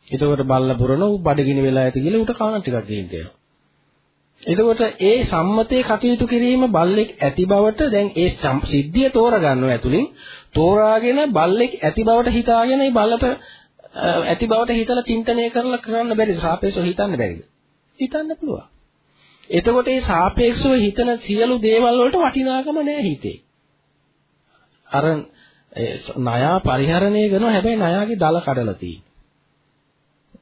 එතකොට බල්ලා බුරන උ බඩගිනි වෙලා ඇති කියලා උට කාණ ටිකක් ගේන්න දෙනවා. එතකොට ඒ සම්මතයේ කටයුතු කිරීම බල්ලෙක් ඇති බවට දැන් ඒ සිද්ධිය තෝරගන්නව ඇතුලින් තෝරාගෙන බල්ලෙක් ඇති බවට හිතාගෙන ඒ බල්ලට ඇති බවට හිතලා චින්තනය කරලා කරන්න බැරිද? සාපේක්ෂව හිතන්න බැරිද? හිතන්න පුළුවන්. එතකොට මේ සාපේක්ෂව හිතන සියලු දේවල් වලට වටිනාකම නැහැ හිතේ. අර ණයා පරිහරණය කරනවා. හැබැයි ණයාගේ දල කඩලා තියෙන්නේ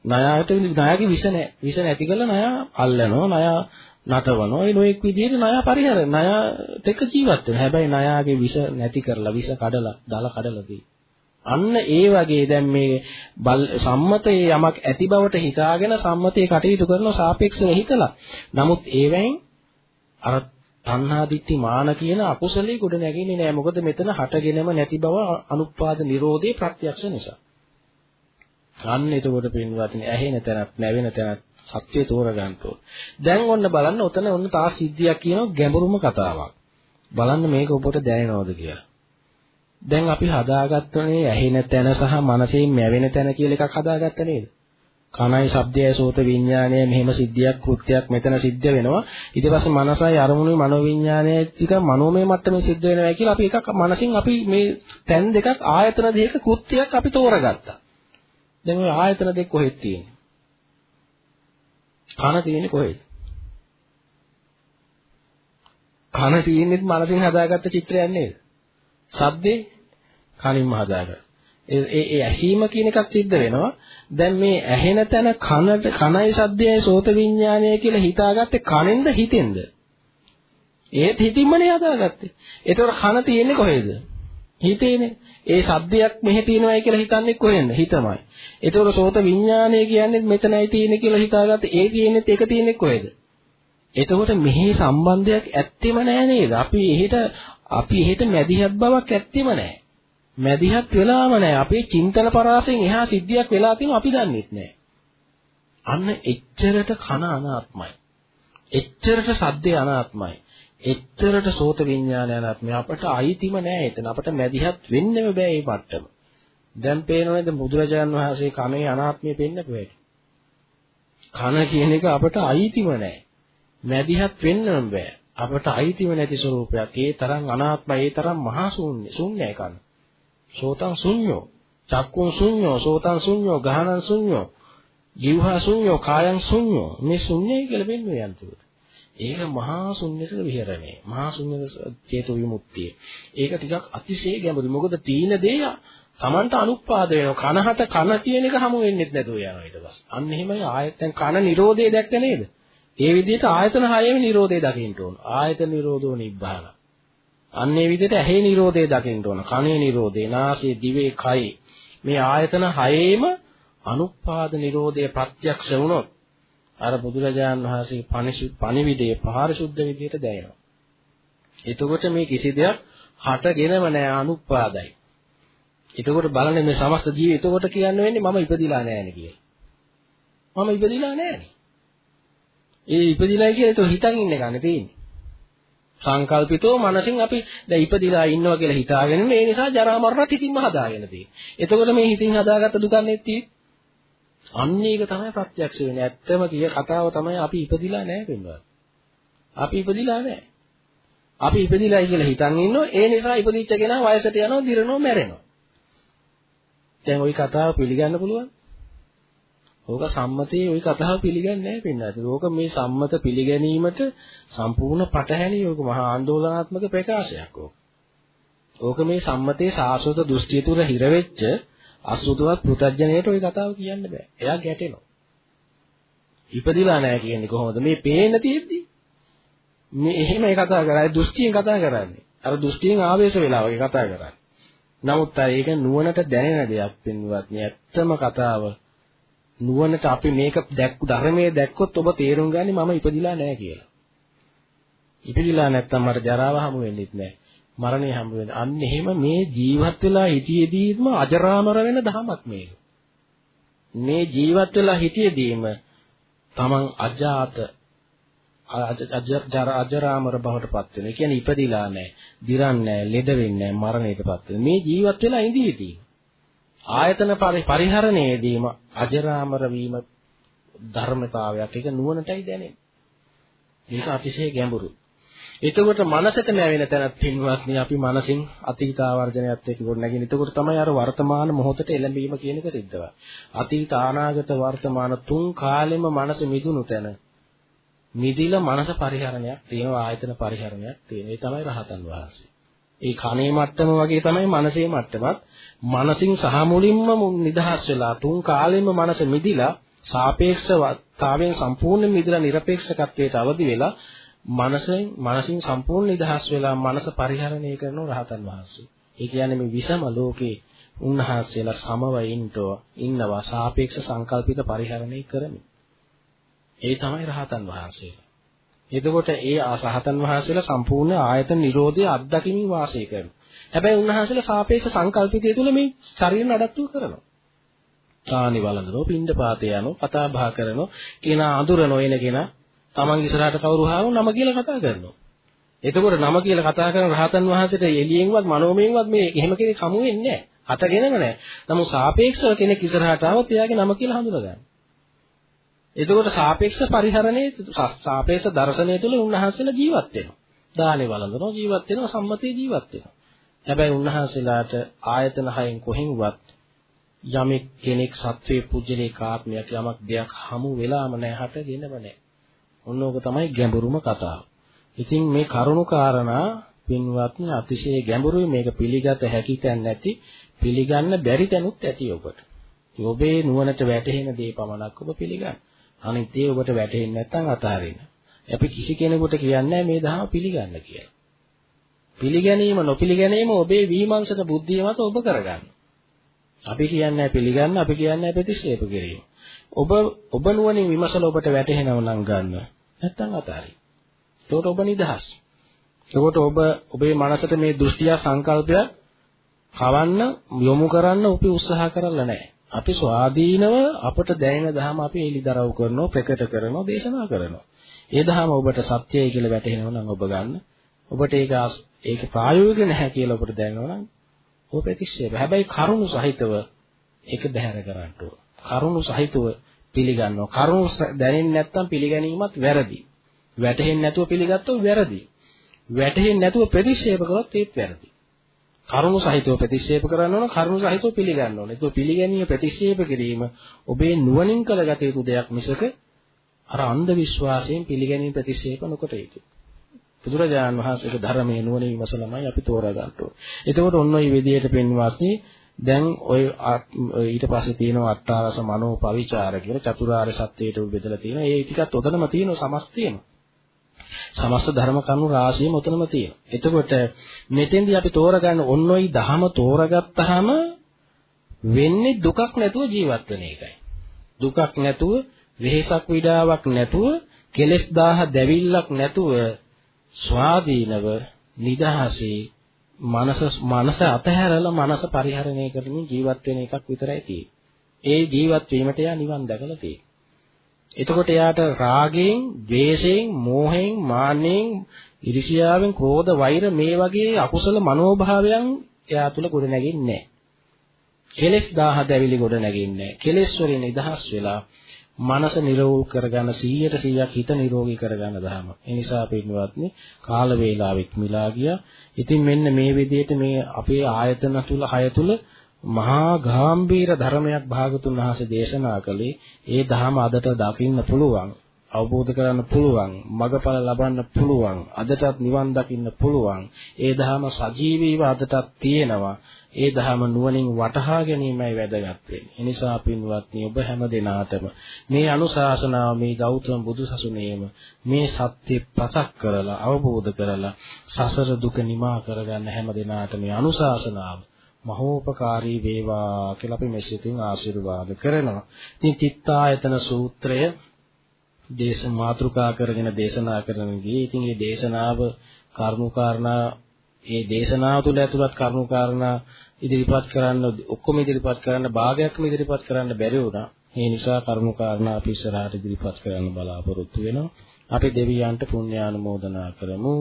ණයාට ණයාගේ විෂ නැහැ විෂ නැති කරලා ණයා අල්ලනවා. ණයා නටවනවා. ඒ නොඑක් විදිහට ණය පරිහරණය ණයත් එක්ක ජීවත් වෙනවා. හැබැයි ණයාගේ විෂ නැති කරලා විෂ කඩලා දාලා කඩලා දී. අන්න ඒ වගේ දැන් මේ සම්මතයේ යමක් ඇති බවට හිතාගෙන සම්මතයේ කටයුතු කරන සාපේක්ෂව හිතලා. නමුත් ඒවෙන් අර තණ්හා දිට්ඨි මාන කියන අකුසලයේ ගොඩ නැගෙන්නේ නෑ. මොකද මෙතන හටගෙනම නැති බව අනුත්පාද නිරෝධේ ප්‍රත්‍යක්ෂ නිසා. අන්න එතකොට පින්වත්නි ඇහෙන තැනත් නැවෙන තැනත් සත්‍ය තෝරගන්න ඕන. දැන් ඔන්න බලන්න ඔතන ඔන්න තා සිද්ධියක් කියන ගැඹුරුම කතාවක්. බලන්න මේක ඔබට දැනෙනවද කියලා. දැන් අපි හදාගත්තනේ ඇහෙන තැන සහ මනසෙන් මැවෙන තැන කියලා එකක් හදාගත්ත නේද? කනයි ශබ්දයයි සෝත විඥානය මෙහෙම සිද්ධියක් කෘත්‍යයක් මෙතන සිද්ධ වෙනවා ඊට පස්සේ මනසයි අරමුණුයි මනෝවිඥානයයි ටික මනෝමය මට්ටමේ සිද්ධ වෙනවා කියලා අපි එකක් මනසින් අපි මේ තැන් දෙකක් ආයතන දෙකක කෘත්‍යයක් අපි තෝරගත්තා දැන් ওই ආයතන දෙක කොහෙද තියෙන්නේ කන තියෙන්නේ කොහෙද කන තියෙන්නේ මනසින් හදාගත්ත චිත්‍රයක් නේද ශබ්දේ කනින්ම හදාගත්ත ඒ ඒ ඇසීම කියන එකක් සිද්ධ වෙනවා. දැන් මේ ඇහෙන තැන කනට කනයි ශබ්දයයි සෝත විඥානය කියලා හිතාගත්තේ කනෙන්ද හිතෙන්ද? ඒත් හිතින්මනේ හදාගත්තේ. ඒතකොට කන තියෙන්නේ කොහෙද? හිතේනේ. ඒ ශබ්දයක් මෙහෙ තියෙනවයි කියලා හිතන්නේ කොහෙන්ද? හිතමයි. ඒතකොට සෝත විඥානය කියන්නේ මෙතනයි තියෙන්නේ කියලා හිතාගත්තේ ඒ තියෙන්නේත් ඒක තියෙන්නේ කොහෙද? එතකොට මෙහි සම්බන්ධයක් ඇත්තෙම නෑ නේද? අපි එහෙට අපි එහෙට මැදිහත් බවක් ඇත්තෙම නෑ. මැදිහත් වෙලාම නැහැ. අපේ චින්තන පරාසයෙන් එහා සිද්ධියක් වෙලා තියෙනවා අපි දන්නේ නැහැ. අන්න එච්චරට කන අනාත්මයි. එච්චරට සද්දේ අනාත්මයි. එච්චරට සෝත විඥානය අනාත්මයි. අපට අයිතිම නැහැ එතන. අපට මැදිහත් වෙන්නම බෑ මේ මට්ටම. දැන් පේනවද බුදුරජාන් වහන්සේ කනේ අනාත්මය පෙන්නපු හැටි. කන කියන එක අපට අයිතිම නැහැ. මැදිහත් වෙන්නම බෑ. අපට අයිතිම නැති ස්වરૂපයක්. ඒ තරම් අනාත්මයි, ඒ තරම් මහා ශූන්‍ය, ශූන්‍යයි කන. සෝතං ශුඤ්ඤෝ චක්කුං ශුඤ්ඤෝ සෝතං ශුඤ්ඤෝ ගහනං ශුඤ්ඤෝ ජීවහා ශුඤ්ඤෝ කායං ශුඤ්ඤෝ මේ ශුඤ්ඤයි කියලා වෙන්නේ යන්තුවට ඒක මහා ශුන්‍යක විහරණය මහා ශුන්‍යක චේතෝ විමුක්තිය. ඒක ටිකක් අතිශය ගැඹුරුයි. මොකද තීන දේ Tamanta අනුපාද වෙනවා. කනහට කන කියන එක හමු වෙන්නේ නැතුව යනවා ඊට පස්සේ. අන්න එහෙමයි ආයතන කන නිරෝධය දැක්ක නේද? ඒ විදිහට ආයතන හයෙම නිරෝධය දකින්න ඕන. ආයතන නිරෝධෝ නිබ්බාන අන්නේ විදිහට ඇහි නිරෝධය දකින්න ඕන. කනේ නිරෝධය, නාසයේ, දිවේ, කයේ. මේ ආයතන හයේම අනුපාද නිරෝධය ප්‍රත්‍යක්ෂ වුණොත් අර බුදුරජාන් වහන්සේ පණිවිඩයේ පාරිශුද්ධ විදිහට දැනෙනවා. එතකොට මේ කිසි දෙයක් හටගෙනම නැහැ අනුපාදයි. එතකොට බලන්නේ මේ සමස්ත ජීවය එතකොට කියන්න වෙන්නේ මම ඉපදිලා නැහැනේ කියලා. මම ඉපදිලා නැහැනේ. ඒ ඉපදිලායි කියලා ඒක හිතන් ඉන්න ගන්න තියෙන්නේ. සංකල්පිතෝ මනසින් අපි දැන් ඉපදිලා ඉන්නවා කියලා හිතාගෙන ඒ නිසා ජරා මරණත් හිතින්ම හදාගෙන තියෙන්නේ. එතකොට මේ හිතින් හදාගත්ත දුකක් නෙත්ටි. අන්න ඒක තමයි ප්‍රත්‍යක්ෂ වෙන්නේ. ඇත්තම කිය කතාව තමයි අපි ඉපදිලා නැහැ වෙනවා. අපි ඉපදිලා නැහැ. අපි ඉපදිලායි කියලා හිතන් ඉන්නෝ ඒ නිසා ඉපදිච්ච කෙනා වයසට යනවා, දිරනවා, මැරෙනවා. දැන් ওই කතාව පිළිගන්න පුළුවන්? ඕක සම්මතයේ ওই කතාව පිළිගන්නේ නැහැ පින්නත්. ඕක මේ සම්මත පිළිගැනීමට සම්පූර්ණ පටහැනි ඕක මහා ආందోලනාත්මක ප්‍රකාශයක් ඕක. ඕක මේ සම්මතයේ සාසවත දෘෂ්ටිය තුර හිර වෙච්ච අසුතුවත් පෘතජ්ජනයට ওই කතාව කියන්න බෑ. එයා ගැටෙනවා. ඉපදිලා නැහැ කියන්නේ කොහොමද? මේ පේන්න තියෙද්දි මේ එහෙම ඒ කතා කරන්නේ දෘෂ්ටියෙන් කතා කරන්නේ. අර දෘෂ්ටියෙන් ආවේශ වෙලා වගේ කතා කරන්නේ. නමුත් අර ඒක නුවණට දැනෙන දෙයක් පින්වත්. ඇත්තම කතාව නුවණට අපි මේක දැක් ධර්මයේ දැක්කොත් ඔබ තේරුම් ගන්නේ මම ඉපදිලා නැහැ කියලා. ඉපදිලා නැත්තම් මට ජරාව හමු වෙන්නෙත් නැහැ. මරණය හමු වෙන්නේ. අන්න එහෙම මේ ජීවත් වෙලා හිටියේදීම අජරාමර වෙන ධමයක් මේක. මේ ජීවත් වෙලා හිටියේදීම තමන් අජාත අජරාමර බවට පත් වෙනවා. ඒ කියන්නේ ඉපදිලා නැහැ, දිරන්නේ නැහැ, ලෙඩ වෙන්නේ නැහැ, මරණයටපත් වෙනවා. මේ ජීවත් වෙලා ඉඳීදී ආයතන පරිහරණයේදීම අජරාමර වීම ධර්මතාවයක් ඒක නුවණටයි දැනෙන්නේ. මේක අතිශය ගැඹුරු. එතකොට මනසට නැවෙන තැනක් පින්වත්නි අපි මනසින් අතීත ආවර්ජනයත් එක්ක ගොඩනගගෙන. එතකොට තමයි අර වර්තමාන මොහොතට එළඹීම කියන එක සිද්ධ වෙන්නේ. අතීත අනාගත වර්තමාන තුන් කාලෙම මනස මිදුණු තැන. මිදිලා මනස පරිහරණයක් තියෙනවා ආයතන පරිහරණයක් තියෙනවා. ඒ තමයි රහතන් වහන්සේ. ඒ කණේ මට්ටම වගේ තමයි මනසේ මට්ටමත්. මනසින් සහ මුලින්ම නිදහස් වෙලා තුන් කාලෙම මනස මිදිලා සාපේක්ෂතාවයෙන් සම්පූර්ණ මිදිලා নিরপেক্ষකත්වයට අවදි වෙලා මනසෙන් මනසින් සම්පූර්ණ නිදහස් වෙලා මනස පරිහරණය කරන රහතන් වහන්සේ. ඒ කියන්නේ මේ විසම ලෝකේ උන්වහන්සේලා සමවයින්ටෝ ඉන්නවා සාපේක්ෂ සංකල්පිත පරිහරණය කරමින්. ඒ තමයි රහතන් වහන්සේලා. එතකොට ඒ රහතන් වහන්සේලා සම්පූර්ණ ආයතන නිරෝධය අත්දකිමින් වාසය කරනවා. හැබැයි උන්වහන්සේලා සාපේක්ෂ සංකල්පිතය තුළ මේ ශරීර නඩත්තු කරනවා. සානි වළඳනෝ පින්ඩ පාතේ යනෝ කතා බහ කරනෝ කෙනා අඳුරනෝ එන කෙනා තමන් ඉස්සරහට කවුරු හාව නම කියලා කතා කරනවා. එතකොට නම කියලා කතා කරන රහතන් වහන්සේට එළියෙන්වත් මනෝමයෙන්වත් මේ එහෙම කෙනෙක් හමු වෙන්නේ නැහැ. හතගෙනම නැහැ. නමුත් සාපේක්ෂව කෙනෙක් ඉස්සරහට ආවොත් එයාගේ නම කියලා හඳුනා ගන්න. එතකොට සාපේක්ෂ පරිහරණයේ සාපේක්ෂ දර්ශනය තුළ උන්වහන්සේලා ජීවත් වෙනවා. දානේ වළඳනවා ජීවත් වෙනවා සම්මතයේ ජීවත් වෙනවා. හැබැයි උන්වහන්සේලාට ආයතන හයෙන් කොහෙන්වත් යමෙක් කෙනෙක් සත්වයේ පුජ්‍යලේ කාත්මයක් යමක් දෙයක් හමු වෙලාම නැහැ හටගෙනම නැහැ. ඔන්න ඕක තමයි ගැඹුරුම කතාව. ඉතින් මේ කරුණු කාරණා පින්වත්නි අතිශය ගැඹුරුයි මේක පිළිගත හැකි තැන් නැති පිළිගන්න බැරි තැනුත් ඇති ඔබට. ඔබේ නුවණට වැටහෙන දේ පමණක් ඔබ පිළිගන්න. අනිත් ඒ ඔබට වැටහෙන්නේ නැත්නම් අතාරින්න. අපි කිසි කෙනෙකුට කියන්නේ මේ දහම පිළිගන්න කියලා. පිළිගැනීම නොපිළිගැනීම ඔබේ විමර්ශන බුද්ධිය මත ඔබ කරගන්න. අපි කියන්නේ පිළිගන්න අපි කියන්නේ ප්‍රතික්ෂේප කිරීම. ඔබ ඔබ නුවණින් විමසලා ඔබට වැටහෙනව නම් ගන්න. නැත්නම් අතාරින්න. එතකොට ඔබ නිදහස්. එතකොට ඔබ ඔබේ මනසට මේ දෘෂ්ටිය සංකල්පය කවන්න යොමු කරන්න අපි උත්සාහ කරලා නැහැ. අපි ස්වාධීනව අපට දැනෙන ධර්ම අපි එලිදරව් කරනවා ප්‍රකට කරනවා දේශනා කරනවා. ඒ ධර්ම ඔබට සත්‍යයි කියලා වැටහෙනවා නම් ඔබ ගන්න. ඔබට ඒක ඒක ප්‍රායෝගික නැහැ කියලා ඔබට දැනෙනවා නම් ඔබ ප්‍රතික්ෂේප. හැබැයි කරුණු සහිතව ඒක බැහැර කරන්න ඕන. කරුණු සහිතව පිළිගන්නවා. කරුණු දැනෙන්නේ නැත්නම් පිළිගැනීමත් වැරදි. වැටහෙන්නේ නැතුව පිළිගත්තොත් වැරදි. වැටහෙන්නේ නැතුව ප්‍රතික්ෂේප කළොත් ඒත් වැරදි. කරුණු සහිතව ප්‍රතික්ෂේප කරන්න ඕන කරුණු සහිතව පිළිගන්න ඕන. ඒක පිළිගැනීම ප්‍රතික්ෂේප කිරීම ඔබේ නුවණින් කළගත යුතු දෙයක් මිසක අර අන්ධ විශ්වාසයෙන් පිළිගැනීම ප්‍රතික්ෂේප නොකොට යුතුයි. බුදුරජාණන් වහන්සේගේ ධර්මයේ නුවණින් විමසලමයි අපි තෝරා ගන්න ඕනේ. එතකොට ඔන්න ඔය විදිහට පෙන්වස්නි දැන් ඔය ඊට පස්සේ තියෙනවා අට්ඨාරස මනෝ පවිචාර කියලා චතුරාර්ය සත්‍යයට බෙදලා තියෙනවා. ඒ ටිකත් ඔතනම තියෙනවා සමස්තයම. සමස්ත ධර්ම කරුණු රාශියම ඔතනම තියෙනවා. එතකොට මෙතෙන්දී අපි තෝරගන්න ඔන්න ඔයි දහම තෝරගත්තාම වෙන්නේ දුකක් නැතුව ජීවත් වෙන එකයි. දුකක් නැතුව වෙහෙසක් විඩාවක් නැතුව කෙලෙස් දාහ දැවිල්ලක් නැතුව ස්වාධීනව නිදහසේ මනස මනස අතහැරලා මනස පරිහරණය කරමින් ජීවත් වෙන එකක් විතරයි තියෙන්නේ. ඒ ජීවත් වීමට යා නිවන් දැකලා තියෙන්නේ. එතකොට එයාට රාගයෙන්, ද්වේෂයෙන්, මෝහයෙන්, මාන්නෙන්, ඉරිසියාවෙන්, ක්‍රෝධ, වෛර මේ වගේ අකුසල මනෝභාවයන් එයා තුල ගොඩ නැගෙන්නේ නැහැ. කෙලෙස් 10 දැවිලි ගොඩ නැගෙන්නේ නැහැ. කෙලෙස් වලින් නිදහස් වෙලා මනස නිරෝධ කරගන්න 100ට 100ක් හිත නිරෝගී කරගන්න දහම. ඒ නිසා පින්වත්නි කාල වේලාවෙත් මිලා ගියා. ඉතින් මෙන්න මේ විදිහට මේ අපේ ආයතන තුල හය තුල මහා ගාම්භීර ධර්මයක් භාගතුන් වහන්සේ දේශනා කළේ ඒ ධහම අදට දකින්න පුළුවන් අවබෝධ කරගන්න පුළුවන් මගඵල ලබන්න පුළුවන් අදටත් නිවන් දකින්න පුළුවන්. ඒ ධහම සජීවීව අදටත් තියෙනවා. ඒ ධහම නුවණින් වටහා ගැනීමයි වැදගත් වෙන්නේ. ඒ නිසා පින්වත්නි ඔබ හැම දිනාටම මේ අනුශාසනාව මේ ගෞතම බුදුසසුනේම මේ සත්‍ය පසක් කරලා අවබෝධ කරලා සසර දුක නිමා කරගන්න හැම දිනාට මේ අනුශාසනාව මහෝපකාරී වේවා කියලා අපි මෙසිතින් ආශිර්වාද කරනවා. ඉතින් තිත්තායතන සූත්‍රය දේශ මාතෘකා කරගෙන දේශනා කරන ගියේ. ඉතින් මේ දේශනාව කරුණාකාරණා ඒ දේශනාව තුළ ඇතුළත් කරුණාකාරණා ඉදිරිපත් කරන්න ඔක්කොම ඉදිරිපත් කරන්න භාගයක්ම ඉදිරිපත් කරන්න බැරි වුණා. ඒ නිසා කරුණාකාරණා අපි ඉස්සරහට ඉදිරිපත් කරන්න බලාපොරොත්තු වෙනවා. අපි දෙවියන්ට පුණ්‍යානුමෝදනා කරමු.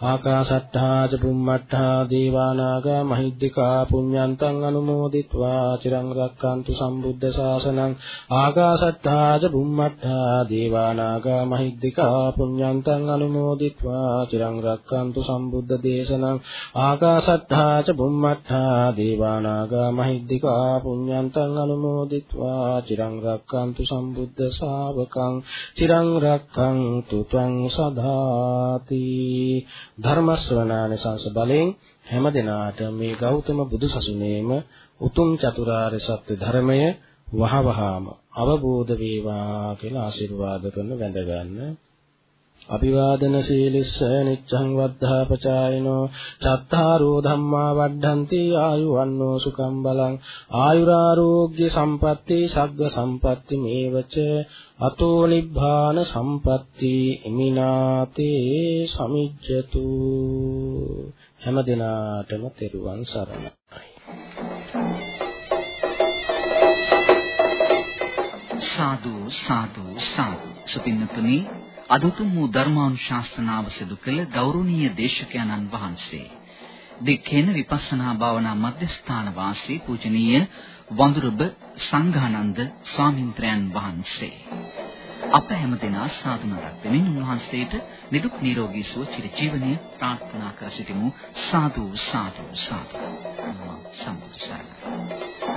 ආකාශට්ඨා ච බුම්මට්ඨා දීවානාග මහිද්దికා පුඤ්ඤන්තං අනුමෝදිත්වා චිරං රැක්කන්තු සම්බුද්ධ ශාසනං ආකාශට්ඨා ච බුම්මට්ඨා දීවානාග මහිද්దికා පුඤ්ඤන්තං අනුමෝදිත්වා චිරං රැක්කන්තු සම්බුද්ධ දේශනං ආකාශට්ඨා ච බුම්මට්ඨා දීවානාග මහිද්దికා පුඤ්ඤන්තං අනුමෝදිත්වා චිරං රැක්කන්තු සම්බුද්ධ ශාවකං චිරං රැක්කන්තු ත්වං සදාති ධර්ම ශ්‍රවණානිසංස බලෙන් හැම දිනාට මේ ගෞතම බුදුසසුනේම උතුම් චතුරාර්ය සත්‍ය ධර්මය වහවහාම අවබෝධ වේවා කියලා ආශිර්වාද කරන වැඳ ගන්න අභිවාදන සීලිස්ස නිච්ඡං වද්ධාපචායිනෝ චත්තාරෝ ධම්මා වඩ්ඩಂತಿ ආයුවන්නෝ සුඛං බලං ආයුරාෝග්‍ය සම්පatti සග්ග සම්පatti මේවච අතෝ නිබ්බාන සම්පatti ඉමිනාතේ සමිජ්ජතු හැම දිනාටම තෙරුවන් සරණයි. සාදු සාදු සාදු. සුපින්නතුනි අදුතුම් වූ ධර්මානුශාසනාව සිදු කළ ගෞරවනීය දේශකයන්න් වහන්සේ. දික්කේන විපස්සනා භාවනා මධ්‍යස්ථාන වාසී පූජනීය වඳුරබ සංඝානන්ද ස්වාමින්ත්‍රයන් වහන්සේ. අප හැමදෙනා සාදු නරක් දෙමින් උන්වහන්සේට නිදුක් නිරෝගී සුව චිර ජීවනයේ ප්‍රාර්ථනා කර සිටිමු. සාදු සාදු සාදු. සම්බුත් සරණයි.